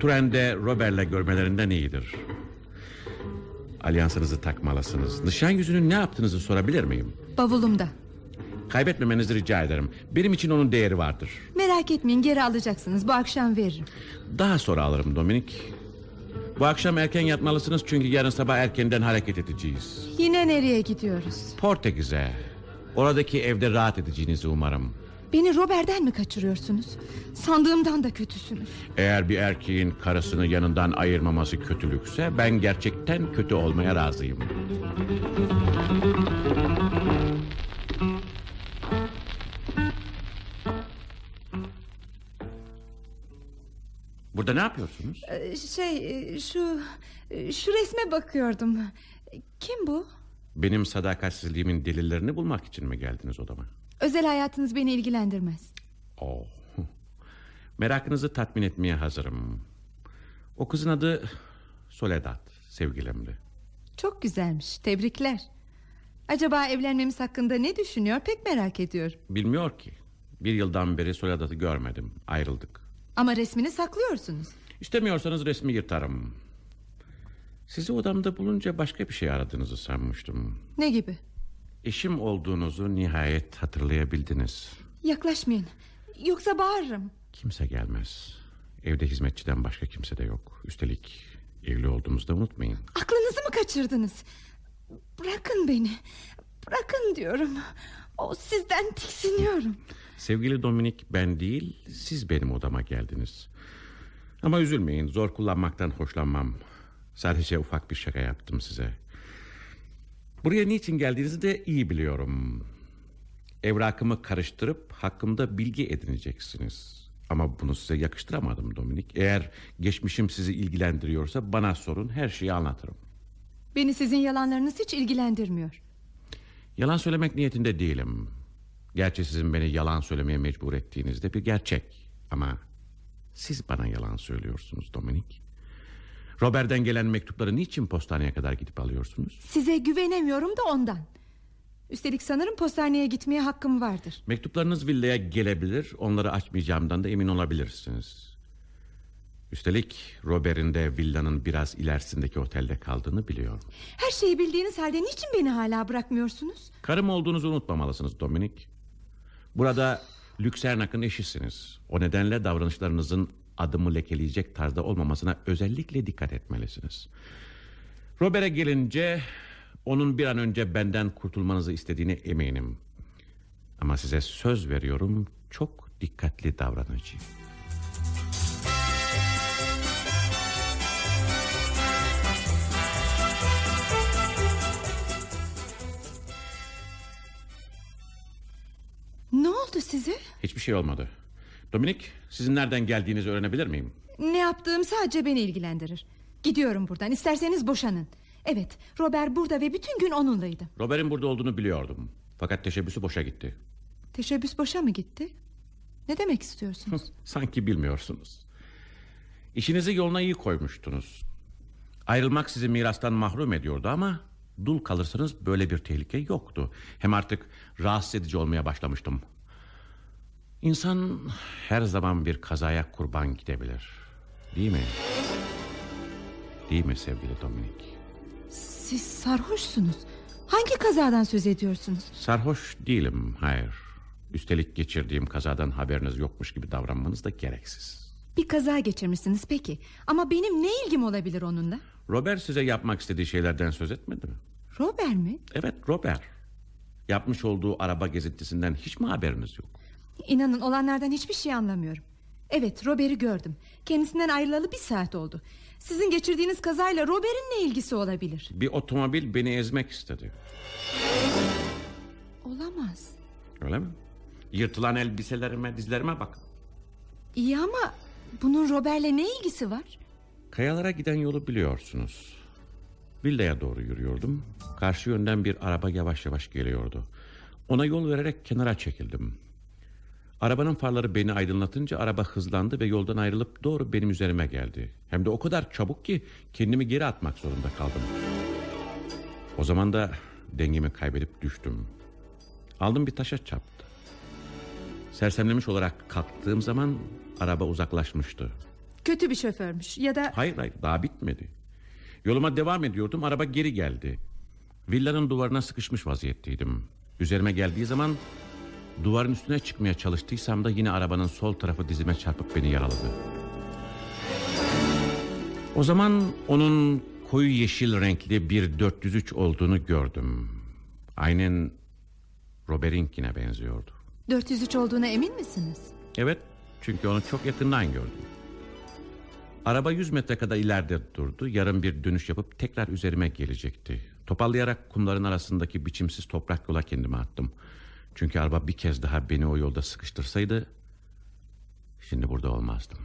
...Turen'de Robert'le görmelerinden iyidir. Alyansınızı takmalısınız. Nişan yüzünün ne yaptığınızı sorabilir miyim?
Bavulumda.
Kaybetmemenizi rica ederim. Benim için onun değeri vardır.
Merak etmeyin geri alacaksınız. Bu akşam veririm.
Daha sonra alırım Dominik. Bu akşam erken yatmalısınız çünkü yarın sabah erkenden hareket edeceğiz.
Yine nereye gidiyoruz?
Portekiz'e. Oradaki evde rahat edeceğinizi umarım.
Beni Robert'den mi kaçırıyorsunuz? Sandığımdan da kötüsünüz.
Eğer bir erkeğin karısını yanından ayırmaması kötülükse ben gerçekten kötü olmaya razıyım. Burada ne yapıyorsunuz?
Ee, Şey e, şu e, şu resme bakıyordum. Kim bu?
Benim sadakatsizliğimin delillerini bulmak için mi geldiniz odama?
Özel hayatınız beni ilgilendirmez.
Oh. Merakınızı tatmin etmeye hazırım. O kızın adı Soledad sevgilimdi.
Çok güzelmiş. Tebrikler. Acaba evlenmemiz hakkında ne düşünüyor pek merak ediyorum.
Bilmiyor ki. Bir yıldan beri Soledad'ı görmedim. Ayrıldık.
Ama resmini saklıyorsunuz.
İstemiyorsanız resmi yırtarım. Sizi odamda bulunca başka bir şey aradığınızı sanmıştım.
Ne gibi?
Eşim olduğunuzu nihayet hatırlayabildiniz.
Yaklaşmayın. Yoksa bağırırım.
Kimse gelmez. Evde hizmetçiden başka kimse de yok. Üstelik evli olduğumuzu da unutmayın.
Aklınızı mı kaçırdınız? Bırakın beni. Bırakın diyorum. O sizden tiksiniyorum.
Sevgili Dominik ben değil siz benim odama geldiniz. Ama üzülmeyin zor kullanmaktan hoşlanmam. Sadece ufak bir şaka yaptım size. Buraya niçin geldiğinizi de iyi biliyorum. Evrakımı karıştırıp hakkımda bilgi edineceksiniz. Ama bunu size yakıştıramadım Dominik. Eğer geçmişim sizi ilgilendiriyorsa bana sorun her şeyi anlatırım.
Beni sizin yalanlarınız hiç ilgilendirmiyor.
Yalan söylemek niyetinde değilim. Gerçi sizin beni yalan söylemeye mecbur ettiğinizde bir gerçek. Ama siz bana yalan söylüyorsunuz Dominik. Robert'den gelen mektupları niçin postaneye kadar gidip alıyorsunuz?
Size güvenemiyorum da ondan. Üstelik sanırım postaneye gitmeye hakkım vardır.
Mektuplarınız villaya gelebilir, onları açmayacağımdan da emin olabilirsiniz. Üstelik Robert'in de villanın biraz ilerisindeki otelde kaldığını biliyorum.
Her şeyi bildiğiniz halde niçin beni hala bırakmıyorsunuz?
Karım olduğunuzu unutmamalısınız Dominik. Burada Lüksernak'ın eşisiniz. O nedenle davranışlarınızın adımı lekeleyecek tarzda olmamasına özellikle dikkat etmelisiniz. Robert'e gelince onun bir an önce benden kurtulmanızı istediğine eminim. Ama size söz veriyorum çok dikkatli davranacağım.
Size?
Hiçbir şey olmadı. Dominik sizin nereden geldiğinizi öğrenebilir miyim?
Ne yaptığım sadece beni ilgilendirir. Gidiyorum buradan isterseniz boşanın. Evet Robert burada ve bütün gün onunlaydı.
Robert'in burada olduğunu biliyordum. Fakat teşebbüsü boşa gitti.
Teşebbüs boşa mı gitti? Ne demek istiyorsunuz?
Sanki bilmiyorsunuz. İşinizi yoluna iyi koymuştunuz. Ayrılmak sizi mirastan mahrum ediyordu ama... ...dul kalırsanız böyle bir tehlike yoktu. Hem artık rahatsız edici olmaya başlamıştım. İnsan her zaman bir kazaya kurban gidebilir. Değil mi? Değil mi sevgili Dominik?
Siz sarhoşsunuz. Hangi kazadan söz ediyorsunuz?
Sarhoş değilim, hayır. Üstelik geçirdiğim kazadan haberiniz yokmuş gibi davranmanız da gereksiz.
Bir kaza geçirmişsiniz peki. Ama benim ne ilgim olabilir onunla?
Robert size yapmak istediği şeylerden söz etmedi mi?
Robert mi?
Evet Robert. Yapmış olduğu araba gezintisinden hiç mi haberiniz yok?
İnanın olanlardan hiçbir şey anlamıyorum. Evet Robert'i gördüm. Kendisinden ayrılalı bir saat oldu. Sizin geçirdiğiniz kazayla Robert'in ne ilgisi olabilir?
Bir otomobil beni ezmek istedi.
Olamaz.
Öyle mi? Yırtılan elbiselerime, dizlerime bak.
İyi ama bunun Robert'le ne ilgisi var?
Kayalara giden yolu biliyorsunuz. Villaya doğru yürüyordum. Karşı yönden bir araba yavaş yavaş geliyordu. Ona yol vererek kenara çekildim. Arabanın farları beni aydınlatınca araba hızlandı ve yoldan ayrılıp doğru benim üzerime geldi. Hem de o kadar çabuk ki kendimi geri atmak zorunda kaldım. O zaman da dengemi kaybedip düştüm. Aldım bir taşa çarptı. Sersemlemiş olarak kalktığım zaman araba uzaklaşmıştı.
Kötü bir şoförmüş ya da...
Hayır hayır daha bitmedi. Yoluma devam ediyordum araba geri geldi. Villanın duvarına sıkışmış vaziyetteydim. Üzerime geldiği zaman duvarın üstüne çıkmaya çalıştıysam da yine arabanın sol tarafı dizime çarpıp beni yaraladı. O zaman onun koyu yeşil renkli bir 403 olduğunu gördüm. Aynen Robert'inkine benziyordu.
403 olduğuna emin misiniz?
Evet çünkü onu çok yakından gördüm. Araba 100 metre kadar ileride durdu. Yarım bir dönüş yapıp tekrar üzerime gelecekti. Topallayarak kumların arasındaki biçimsiz toprak yola kendimi attım. Çünkü araba bir kez daha beni o yolda sıkıştırsaydı... ...şimdi burada olmazdım.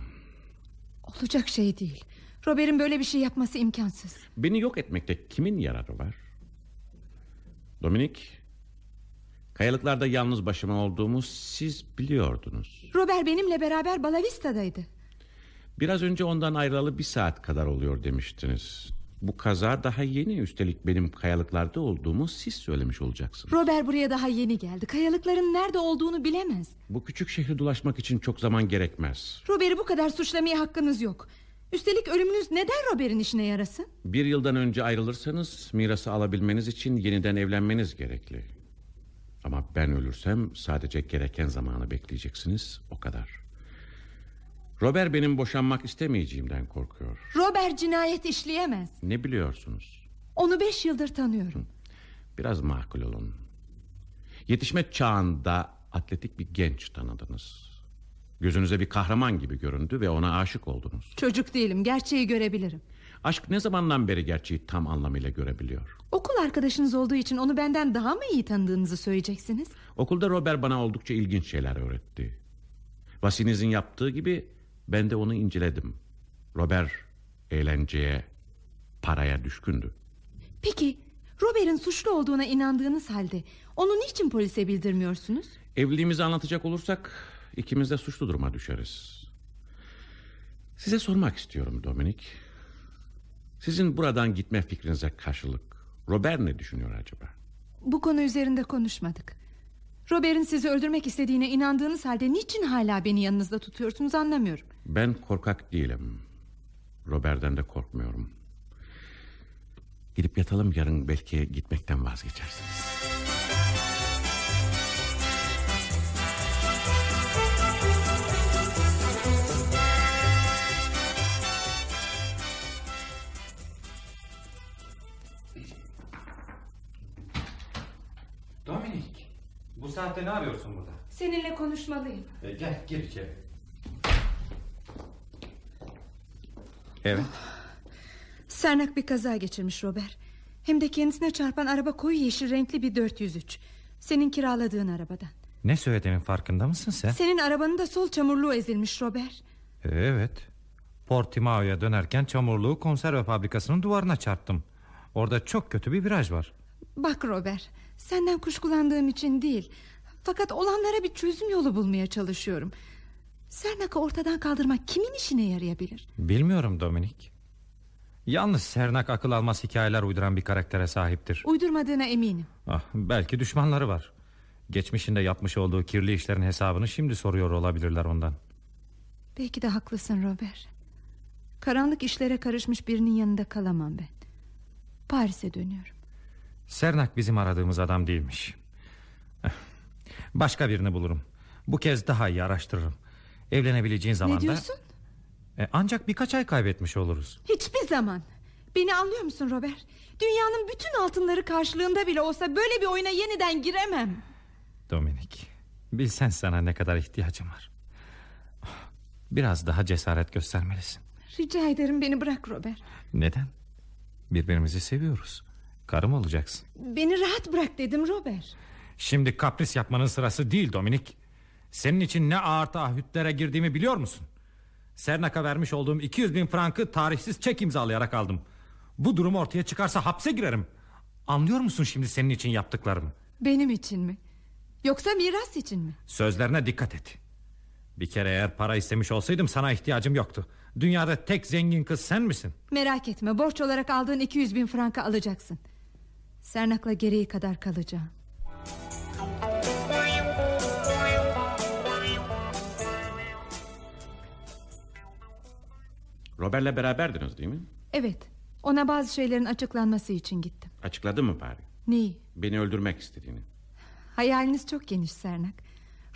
Olacak şey değil. Robert'in böyle bir şey yapması imkansız.
Beni yok etmekte kimin yararı var? Dominik... ...kayalıklarda yalnız başıma olduğumu siz biliyordunuz.
Robert benimle beraber Balavista'daydı.
Biraz önce ondan ayrılalı bir saat kadar oluyor demiştiniz. Bu kaza daha yeni üstelik benim kayalıklarda olduğumu siz söylemiş olacaksınız.
Robert buraya daha yeni geldi. Kayalıkların nerede olduğunu bilemez.
Bu küçük şehri dolaşmak için çok zaman gerekmez.
Robert'i bu kadar suçlamaya hakkınız yok. Üstelik ölümünüz neden Robert'in işine yarasın?
Bir yıldan önce ayrılırsanız mirası alabilmeniz için yeniden evlenmeniz gerekli. Ama ben ölürsem sadece gereken zamanı bekleyeceksiniz o kadar. Robert benim boşanmak istemeyeceğimden korkuyor.
Robert cinayet işleyemez.
Ne biliyorsunuz?
Onu beş yıldır tanıyorum.
Biraz makul olun. Yetişme çağında atletik bir genç tanıdınız. Gözünüze bir kahraman gibi göründü ve ona aşık oldunuz.
Çocuk değilim gerçeği görebilirim.
Aşk ne zamandan beri gerçeği tam anlamıyla görebiliyor?
Okul arkadaşınız olduğu için onu benden daha mı iyi tanıdığınızı söyleyeceksiniz?
Okulda Robert bana oldukça ilginç şeyler öğretti. Vasinizin yaptığı gibi ben de onu inceledim. Robert eğlenceye, paraya düşkündü.
Peki Robert'in suçlu olduğuna inandığınız halde onu niçin polise bildirmiyorsunuz?
Evliliğimizi anlatacak olursak ikimiz de suçlu duruma düşeriz. Size sormak istiyorum Dominik. Sizin buradan gitme fikrinize karşılık Robert ne düşünüyor acaba?
Bu konu üzerinde konuşmadık. Robert'in sizi öldürmek istediğine inandığınız halde niçin hala beni yanınızda tutuyorsunuz anlamıyorum.
Ben korkak değilim. Robert'den de korkmuyorum. Gidip yatalım yarın belki gitmekten vazgeçersiniz.
Bu saatte ne arıyorsun burada?
Seninle konuşmalıyım.
E, gel gir içeri. Evet.
Sernak bir kaza geçirmiş Robert. Hem de kendisine çarpan araba koyu yeşil renkli bir 403. Senin kiraladığın arabadan.
Ne söylediğinin farkında mısın sen?
Senin arabanın da sol çamurluğu ezilmiş Robert.
E, Evet. Portimao'ya dönerken çamurluğu konserve fabrikasının duvarına çarptım. Orada çok kötü bir viraj var.
Bak Robert, senden kuşkulandığım için değil. Fakat olanlara bir çözüm yolu bulmaya çalışıyorum. Sernak'ı ortadan kaldırmak kimin işine yarayabilir?
Bilmiyorum Dominik. Yalnız Sernak akıl almaz hikayeler uyduran bir karaktere sahiptir.
Uydurmadığına eminim.
Ah, belki düşmanları var. Geçmişinde yapmış olduğu kirli işlerin hesabını şimdi soruyor olabilirler ondan.
Belki de haklısın Robert. Karanlık işlere karışmış birinin yanında kalamam ben. Paris'e dönüyorum.
Sernak bizim aradığımız adam değilmiş. Eh, Başka birini bulurum. Bu kez daha iyi araştırırım. Evlenebileceğin zaman
ne diyorsun?
E, ancak birkaç ay kaybetmiş oluruz.
Hiçbir zaman. Beni anlıyor musun Robert? Dünyanın bütün altınları karşılığında bile olsa böyle bir oyuna yeniden giremem.
Dominik, bilsen sana ne kadar ihtiyacım var. Biraz daha cesaret göstermelisin.
Rica ederim beni bırak Robert.
Neden? Birbirimizi seviyoruz. Karım olacaksın.
Beni rahat bırak dedim Robert.
Şimdi kapris yapmanın sırası değil Dominik. Senin için ne ağır taahhütlere girdiğimi biliyor musun? Sernak'a vermiş olduğum 200 bin frankı tarihsiz çek imzalayarak aldım. Bu durum ortaya çıkarsa hapse girerim. Anlıyor musun şimdi senin için yaptıklarımı?
Benim için mi? Yoksa miras için mi?
Sözlerine dikkat et. Bir kere eğer para istemiş olsaydım sana ihtiyacım yoktu. Dünyada tek zengin kız sen misin?
Merak etme borç olarak aldığın 200 bin franka alacaksın. Sernak'la gereği kadar kalacağım.
Robert'le beraberdiniz değil mi?
Evet ona bazı şeylerin açıklanması için gittim.
Açıkladı mı bari?
Neyi?
Beni öldürmek istediğini.
Hayaliniz çok geniş Sernak.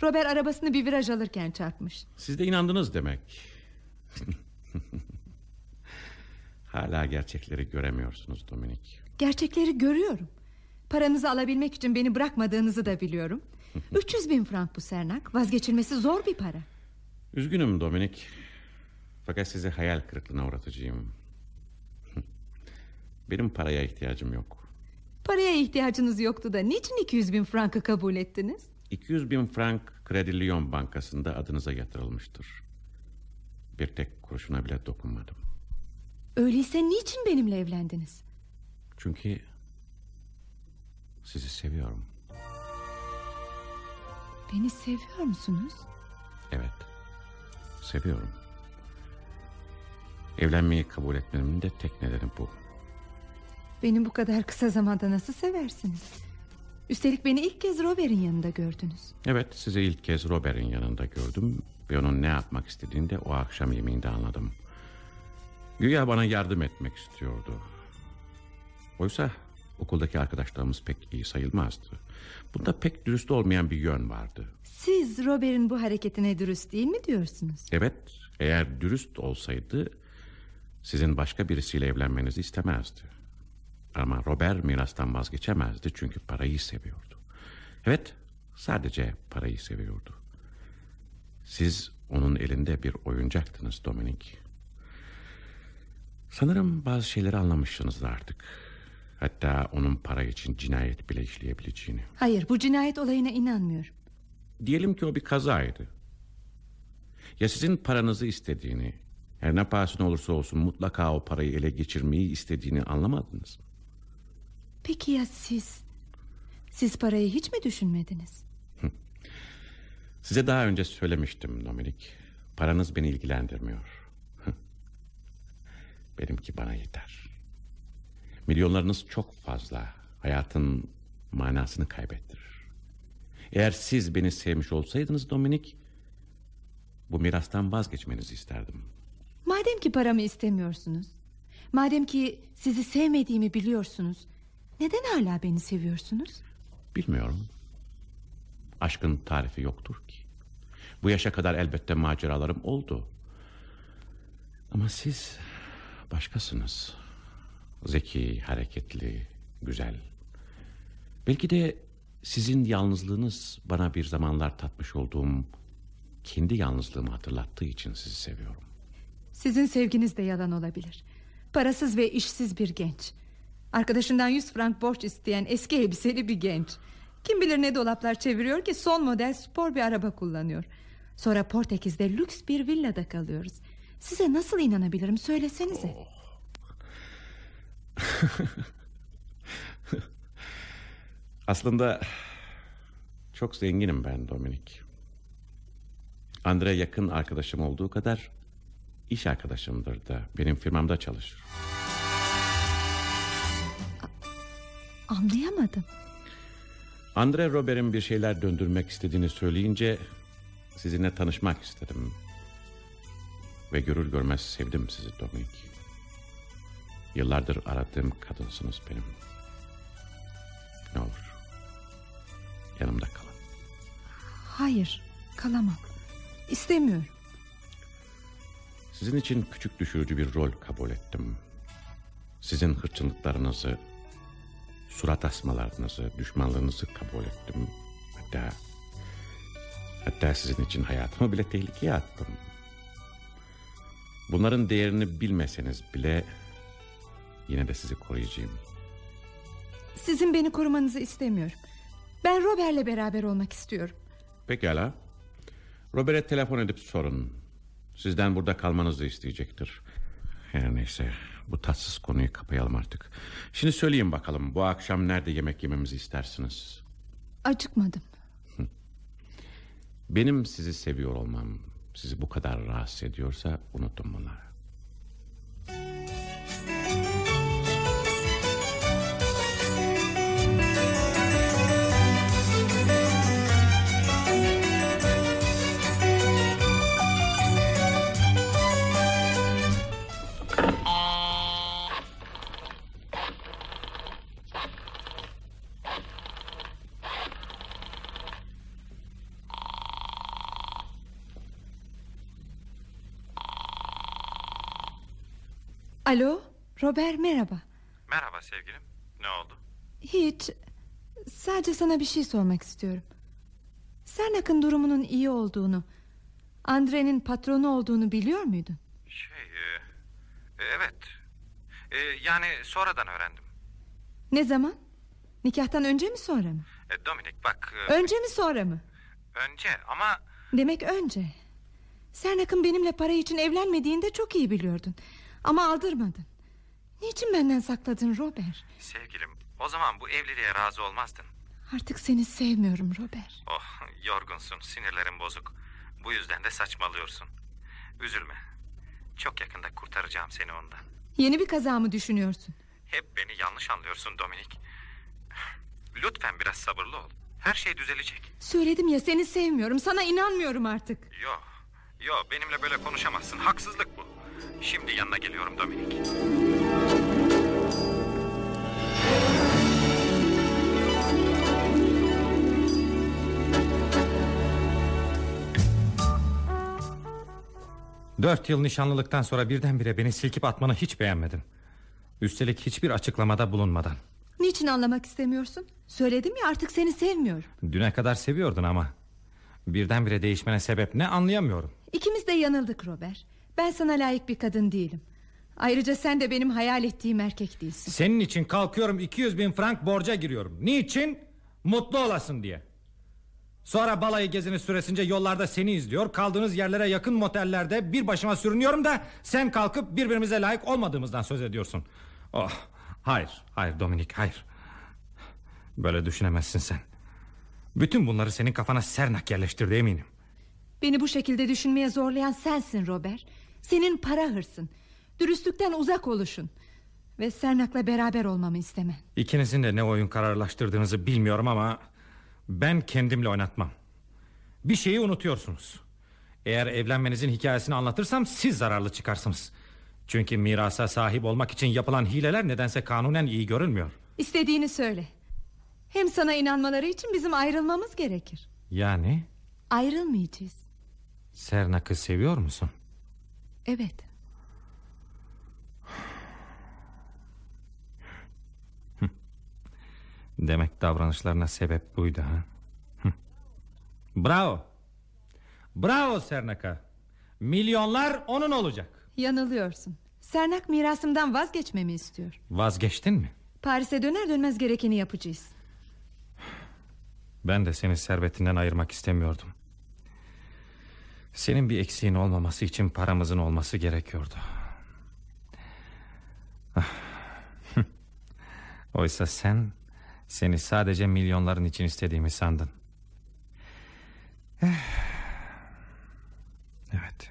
Robert arabasını bir viraj alırken çarpmış.
Siz de inandınız demek. Hala gerçekleri göremiyorsunuz Dominik.
Gerçekleri görüyorum. Paranızı alabilmek için beni bırakmadığınızı da biliyorum. 300 bin frank bu Sernak. Vazgeçilmesi zor bir para.
Üzgünüm Dominik. Fakat sizi hayal kırıklığına uğratacağım. Benim paraya ihtiyacım yok.
Paraya ihtiyacınız yoktu da niçin 200 bin frankı kabul ettiniz?
200 bin frank Kredi Lyon Bankası'nda adınıza yatırılmıştır. Bir tek kuruşuna bile dokunmadım.
Öyleyse niçin benimle evlendiniz?
Çünkü sizi seviyorum.
Beni seviyor musunuz?
Evet. Seviyorum. Evlenmeyi kabul etmemin de tek nedeni bu.
Beni bu kadar kısa zamanda nasıl seversiniz? Üstelik beni ilk kez Robert'in yanında gördünüz.
Evet sizi ilk kez Robert'in yanında gördüm ve onun ne yapmak istediğini de o akşam yemeğinde anladım. Güya bana yardım etmek istiyordu. Oysa okuldaki arkadaşlarımız pek iyi sayılmazdı. Bunda pek dürüst olmayan bir yön vardı.
Siz Robert'in bu hareketine dürüst değil mi diyorsunuz?
Evet eğer dürüst olsaydı sizin başka birisiyle evlenmenizi istemezdi. Ama Robert mirastan vazgeçemezdi çünkü parayı seviyordu. Evet sadece parayı seviyordu. Siz onun elinde bir oyuncaktınız Dominik. Sanırım bazı şeyleri anlamışsınız artık. Hatta onun para için cinayet bile işleyebileceğini.
Hayır bu cinayet olayına inanmıyorum.
Diyelim ki o bir kazaydı. Ya sizin paranızı istediğini, her ne pahasına olursa olsun mutlaka o parayı ele geçirmeyi istediğini anlamadınız mı?
Peki ya siz? Siz parayı hiç mi düşünmediniz?
Size daha önce söylemiştim Dominik. Paranız beni ilgilendirmiyor. Benimki bana yeter. Milyonlarınız çok fazla. Hayatın manasını kaybettirir. Eğer siz beni sevmiş olsaydınız Dominik... ...bu mirastan vazgeçmenizi isterdim.
Madem ki paramı istemiyorsunuz... ...madem ki sizi sevmediğimi biliyorsunuz... ...neden hala beni seviyorsunuz?
Bilmiyorum. Aşkın tarifi yoktur ki. Bu yaşa kadar elbette maceralarım oldu. Ama siz başkasınız. Zeki, hareketli, güzel. Belki de sizin yalnızlığınız bana bir zamanlar tatmış olduğum kendi yalnızlığımı hatırlattığı için sizi seviyorum.
Sizin sevginiz de yalan olabilir. Parasız ve işsiz bir genç. Arkadaşından 100 frank borç isteyen eski elbiseli bir genç. Kim bilir ne dolaplar çeviriyor ki son model spor bir araba kullanıyor. Sonra Portekiz'de lüks bir villada kalıyoruz. Size nasıl inanabilirim söylesenize. Oh.
Aslında çok zenginim ben Dominik. Andre yakın arkadaşım olduğu kadar iş arkadaşımdır da benim firmamda çalışır.
Anlayamadım.
Andre Robert'in bir şeyler döndürmek istediğini söyleyince sizinle tanışmak istedim. Ve görür görmez sevdim sizi Dominik. Yıllardır aradığım kadınsınız benim. Ne olur. Yanımda kalın.
Hayır kalamam. İstemiyorum.
Sizin için küçük düşürücü bir rol kabul ettim. Sizin hırçınlıklarınızı, surat asmalarınızı, düşmanlığınızı kabul ettim. Hatta, hatta sizin için hayatımı bile tehlikeye attım. Bunların değerini bilmeseniz bile Yine de sizi koruyacağım.
Sizin beni korumanızı istemiyorum. Ben Robert'le beraber olmak istiyorum.
Pekala. Robert'e telefon edip sorun. Sizden burada kalmanızı isteyecektir. Her neyse bu tatsız konuyu kapayalım artık. Şimdi söyleyin bakalım bu akşam nerede yemek yememizi istersiniz?
Acıkmadım.
Benim sizi seviyor olmam sizi bu kadar rahatsız ediyorsa unutun bunları.
Alo Robert merhaba.
Merhaba sevgilim ne oldu?
Hiç Sadece sana bir şey sormak istiyorum. Sernak'ın durumunun iyi olduğunu Andre'nin patronu olduğunu biliyor muydun?
Şey e, Evet. E, Yani sonradan öğrendim.
Ne zaman? Nikahtan önce mi sonra mı?
E, Dominik bak
e, Önce mi sonra mı?
Önce ama
Demek önce. Sernak'ın benimle para için evlenmediğini de çok iyi biliyordun ama aldırmadın. Niçin benden sakladın Robert?
Sevgilim o zaman bu evliliğe razı olmazdın.
Artık seni sevmiyorum Robert.
Oh yorgunsun sinirlerin bozuk. Bu yüzden de saçmalıyorsun. Üzülme. Çok yakında kurtaracağım seni ondan.
Yeni bir kaza mı düşünüyorsun?
Hep beni yanlış anlıyorsun Dominik. Lütfen biraz sabırlı ol. Her şey düzelecek.
Söyledim ya seni sevmiyorum. Sana inanmıyorum artık.
Yok yok benimle böyle konuşamazsın. Haksızlık bu Şimdi yanına geliyorum Dominik. Dört yıl nişanlılıktan sonra birdenbire beni silkip atmanı hiç beğenmedim. Üstelik hiçbir açıklamada bulunmadan.
Niçin anlamak istemiyorsun? Söyledim ya artık seni sevmiyorum.
Düne kadar seviyordun ama. Birdenbire değişmene sebep ne anlayamıyorum.
İkimiz de yanıldık Robert. Ben sana layık bir kadın değilim. Ayrıca sen de benim hayal ettiğim erkek değilsin.
Senin için kalkıyorum 200 bin frank borca giriyorum. Niçin? Mutlu olasın diye. Sonra balayı gezini süresince yollarda seni izliyor. Kaldığınız yerlere yakın motellerde bir başıma sürünüyorum da... ...sen kalkıp birbirimize layık olmadığımızdan söz ediyorsun. Oh, hayır, hayır Dominik, hayır. Böyle düşünemezsin sen. Bütün bunları senin kafana Sernak yerleştirdi eminim.
Beni bu şekilde düşünmeye zorlayan sensin Robert. Senin para hırsın. Dürüstlükten uzak oluşun. Ve Sernak'la beraber olmamı isteme.
İkinizin de ne oyun kararlaştırdığınızı bilmiyorum ama... ...ben kendimle oynatmam. Bir şeyi unutuyorsunuz. Eğer evlenmenizin hikayesini anlatırsam siz zararlı çıkarsınız. Çünkü mirasa sahip olmak için yapılan hileler nedense kanunen iyi görülmüyor.
İstediğini söyle. Hem sana inanmaları için bizim ayrılmamız gerekir.
Yani?
Ayrılmayacağız.
Sernak'ı seviyor musun?
Evet.
Demek davranışlarına sebep buydu ha? Bravo. Bravo Sernak'a. Milyonlar onun olacak.
Yanılıyorsun. Sernak mirasımdan vazgeçmemi istiyor.
Vazgeçtin mi?
Paris'e döner dönmez gerekeni yapacağız.
Ben de seni servetinden ayırmak istemiyordum. Senin bir eksiğin olmaması için paramızın olması gerekiyordu. Ah. Oysa sen seni sadece milyonların için istediğimi sandın. Eh. Evet.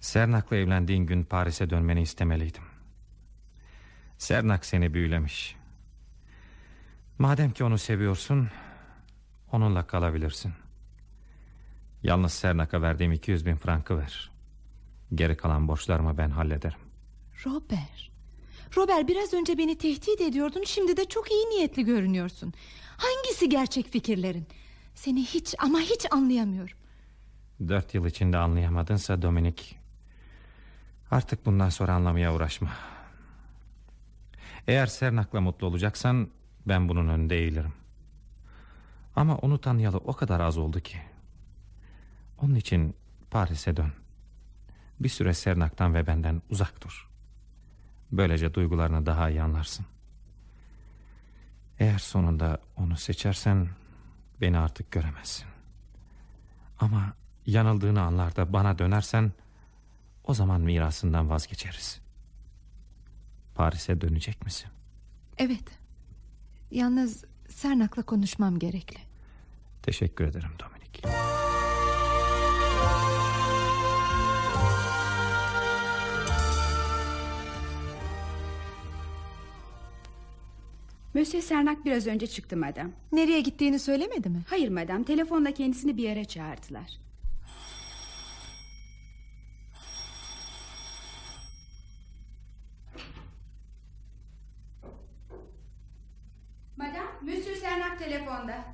Sernak'la evlendiğin gün Paris'e dönmeni istemeliydim. Sernak seni büyülemiş. Madem ki onu seviyorsun, onunla kalabilirsin. Yalnız Sernak'a verdiğim 200 bin frankı ver. Geri kalan borçlarımı ben hallederim.
Robert. Robert biraz önce beni tehdit ediyordun. Şimdi de çok iyi niyetli görünüyorsun. Hangisi gerçek fikirlerin? Seni hiç ama hiç anlayamıyorum.
Dört yıl içinde anlayamadınsa Dominik... Artık bundan sonra anlamaya uğraşma. Eğer Sernak'la mutlu olacaksan... Ben bunun önünde eğilirim. Ama onu tanıyalı o kadar az oldu ki. Onun için Paris'e dön. Bir süre Sernak'tan ve benden uzak dur. Böylece duygularını daha iyi anlarsın. Eğer sonunda onu seçersen beni artık göremezsin. Ama yanıldığını anlar da bana dönersen o zaman mirasından vazgeçeriz. Paris'e dönecek misin?
Evet. Yalnız Sernak'la konuşmam gerekli.
Teşekkür ederim Dominik.
Monsieur Sernak biraz önce çıktı madam.
Nereye gittiğini söylemedi mi?
Hayır madam telefonla kendisini bir yere çağırdılar. Madam Monsieur Sernak telefonda.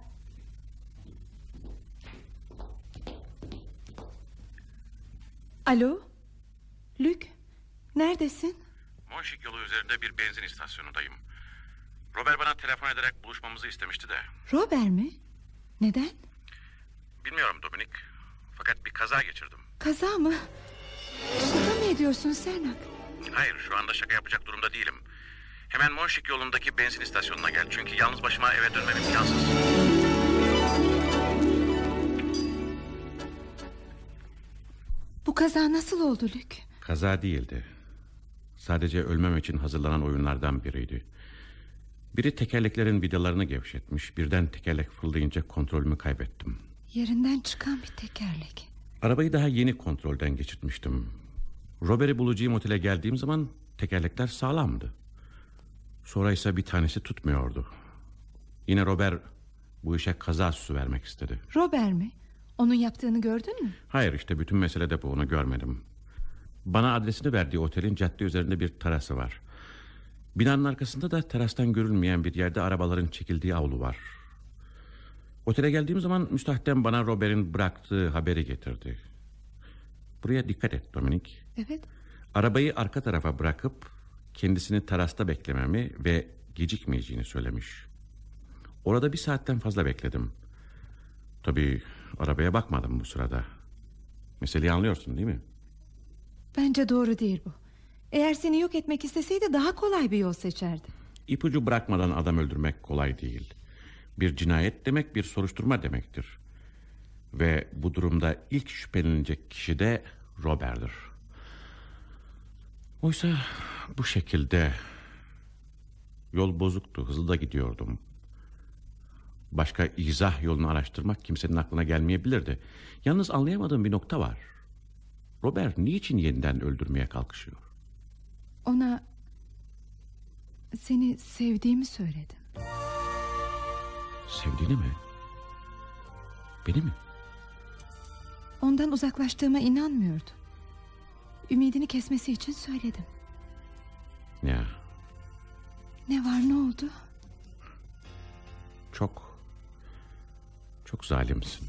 Alo? Lük? Neredesin?
Monşik yolu üzerinde bir benzin istasyonundayım. Robert bana telefon ederek buluşmamızı istemişti de.
Robert mi? Neden?
Bilmiyorum Dominik. Fakat bir kaza geçirdim.
Kaza mı? Şaka mı ediyorsun Sernak?
Hayır şu anda şaka yapacak durumda değilim. Hemen Monşik yolundaki benzin istasyonuna gel. Çünkü yalnız başıma eve dönmem imkansız.
Bu kaza nasıl oldu Lük?
Kaza değildi. Sadece ölmem için hazırlanan oyunlardan biriydi. Biri tekerleklerin vidalarını gevşetmiş. Birden tekerlek fırlayınca kontrolümü kaybettim.
Yerinden çıkan bir tekerlek.
Arabayı daha yeni kontrolden geçirtmiştim. Robert'i bulacağım otele geldiğim zaman tekerlekler sağlamdı. Sonra ise bir tanesi tutmuyordu. Yine Robert bu işe kaza süsü vermek istedi.
Robert mi? Onun yaptığını gördün mü?
Hayır işte bütün mesele de bu onu görmedim. Bana adresini verdiği otelin cadde üzerinde bir terası var. Binanın arkasında da terastan görülmeyen bir yerde arabaların çekildiği avlu var. Otele geldiğim zaman müstahdem bana Robert'in bıraktığı haberi getirdi. Buraya dikkat et Dominik.
Evet.
Arabayı arka tarafa bırakıp kendisini terasta beklememi ve gecikmeyeceğini söylemiş. Orada bir saatten fazla bekledim. Tabii arabaya bakmadım bu sırada. Meseleyi anlıyorsun değil mi?
Bence doğru değil bu. Eğer seni yok etmek isteseydi daha kolay bir yol seçerdi.
İpucu bırakmadan adam öldürmek kolay değil. Bir cinayet demek bir soruşturma demektir. Ve bu durumda ilk şüphelenecek kişi de Robert'dir. Oysa bu şekilde yol bozuktu, hızlı da gidiyordum. Başka izah yolunu araştırmak kimsenin aklına gelmeyebilirdi. Yalnız anlayamadığım bir nokta var. Robert niçin yeniden öldürmeye kalkışıyor?
Ona seni sevdiğimi söyledim.
Sevdiğini mi? Beni mi?
Ondan uzaklaştığıma inanmıyordu. Ümidini kesmesi için söyledim.
Ya
Ne var ne oldu?
çok çok zalimsin.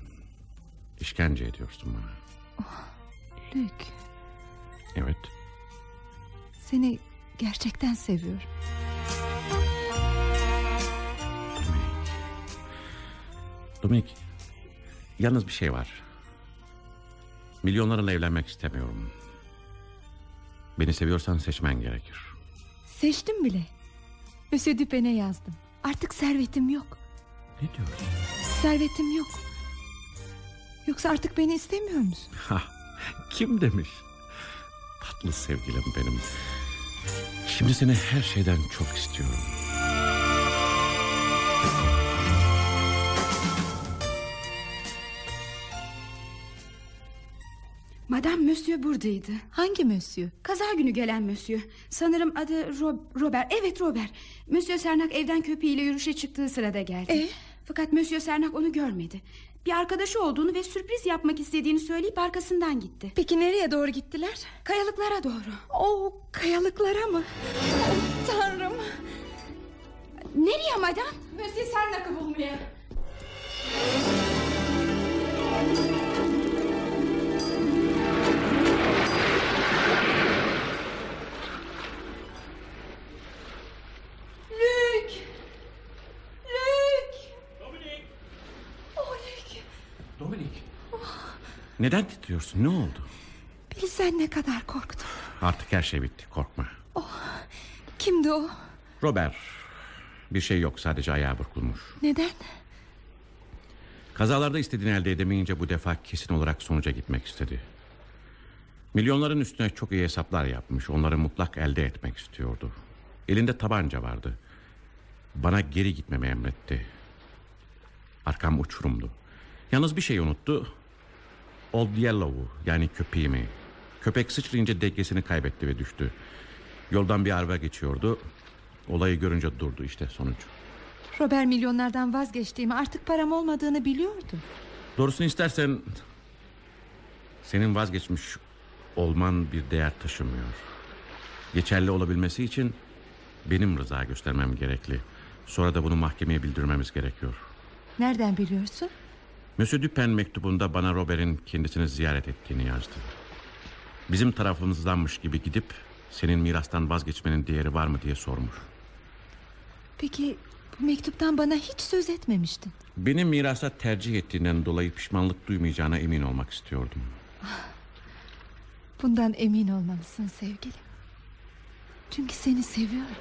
İşkence ediyorsun bana.
Luke
Evet.
Seni gerçekten seviyorum.
Dominik. Dominik. Yalnız bir şey var. Milyonlarla evlenmek istemiyorum. Beni seviyorsan seçmen gerekir.
Seçtim bile. Monsieur Dupin'e yazdım. Artık servetim yok.
Ne diyorsun?
Servetim yok. Yoksa artık beni istemiyor musun?
Ha, kim demiş? Tatlı sevgilim benim. Şimdi seni her şeyden çok istiyorum.
Madame Monsieur buradaydı.
Hangi Monsieur?
Kaza günü gelen Monsieur. Sanırım adı Rob- Robert. Evet Robert. Monsieur Sernak evden köpeğiyle yürüyüşe çıktığı sırada geldi.
E?
Fakat Monsieur Sernak onu görmedi. Bir arkadaşı olduğunu ve sürpriz yapmak istediğini söyleyip arkasından gitti.
Peki nereye doğru gittiler?
Kayalıklara doğru.
O kayalıklara mı? Oh, tanrım.
Nereye madame?
Monsieur Sernak'ı bulmaya.
Neden titriyorsun? Ne oldu?
Bilsen ne kadar korktum.
Artık her şey bitti. Korkma.
Kimdi o?
Robert. Bir şey yok. Sadece ayağı burkulmuş.
Neden?
Kazalarda istediğini elde edemeyince bu defa kesin olarak sonuca gitmek istedi. Milyonların üstüne çok iyi hesaplar yapmış. Onları mutlak elde etmek istiyordu. Elinde tabanca vardı. Bana geri gitmemi emretti. Arkam uçurumdu. Yalnız bir şey unuttu. Old Yellow'u yani köpeğimi. Köpek sıçrayınca dengesini kaybetti ve düştü. Yoldan bir araba geçiyordu. Olayı görünce durdu işte sonuç.
Robert milyonlardan vazgeçtiğimi artık param olmadığını biliyordu.
Doğrusunu istersen senin vazgeçmiş olman bir değer taşımıyor. Geçerli olabilmesi için benim rıza göstermem gerekli. Sonra da bunu mahkemeye bildirmemiz gerekiyor.
Nereden biliyorsun?
Monsieur Dupin mektubunda bana Robert'in kendisini ziyaret ettiğini yazdı. Bizim tarafımızdanmış gibi gidip senin mirastan vazgeçmenin değeri var mı diye sormuş.
Peki bu mektuptan bana hiç söz etmemiştin.
Benim mirasa tercih ettiğinden dolayı pişmanlık duymayacağına emin olmak istiyordum.
Bundan emin olmalısın sevgilim. Çünkü seni seviyorum.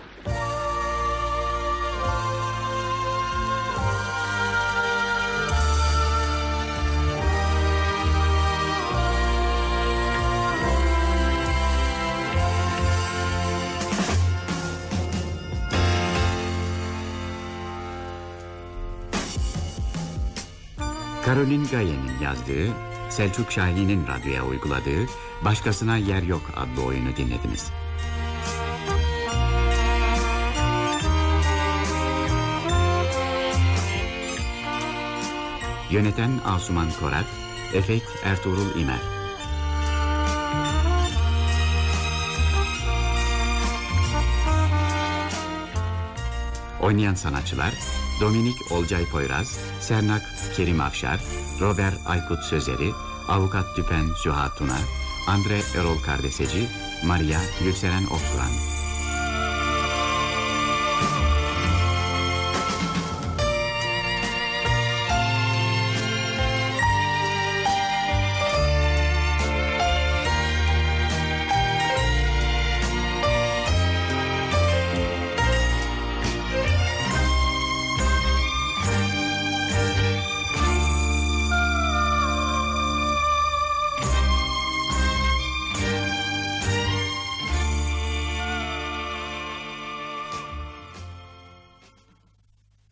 Caroline Gaye'nin yazdığı, Selçuk Şahin'in radyoya uyguladığı Başkasına Yer Yok adlı oyunu dinlediniz. Yöneten Asuman Korat, Efekt Ertuğrul İmer. Oynayan sanatçılar Dominik Olcay Poyraz, Sernak Kerim Afşar, Robert Aykut Sözeri, Avukat Tüpen Süha Tuna, Andre Erol Kardeseci, Maria Gülseren Okturan.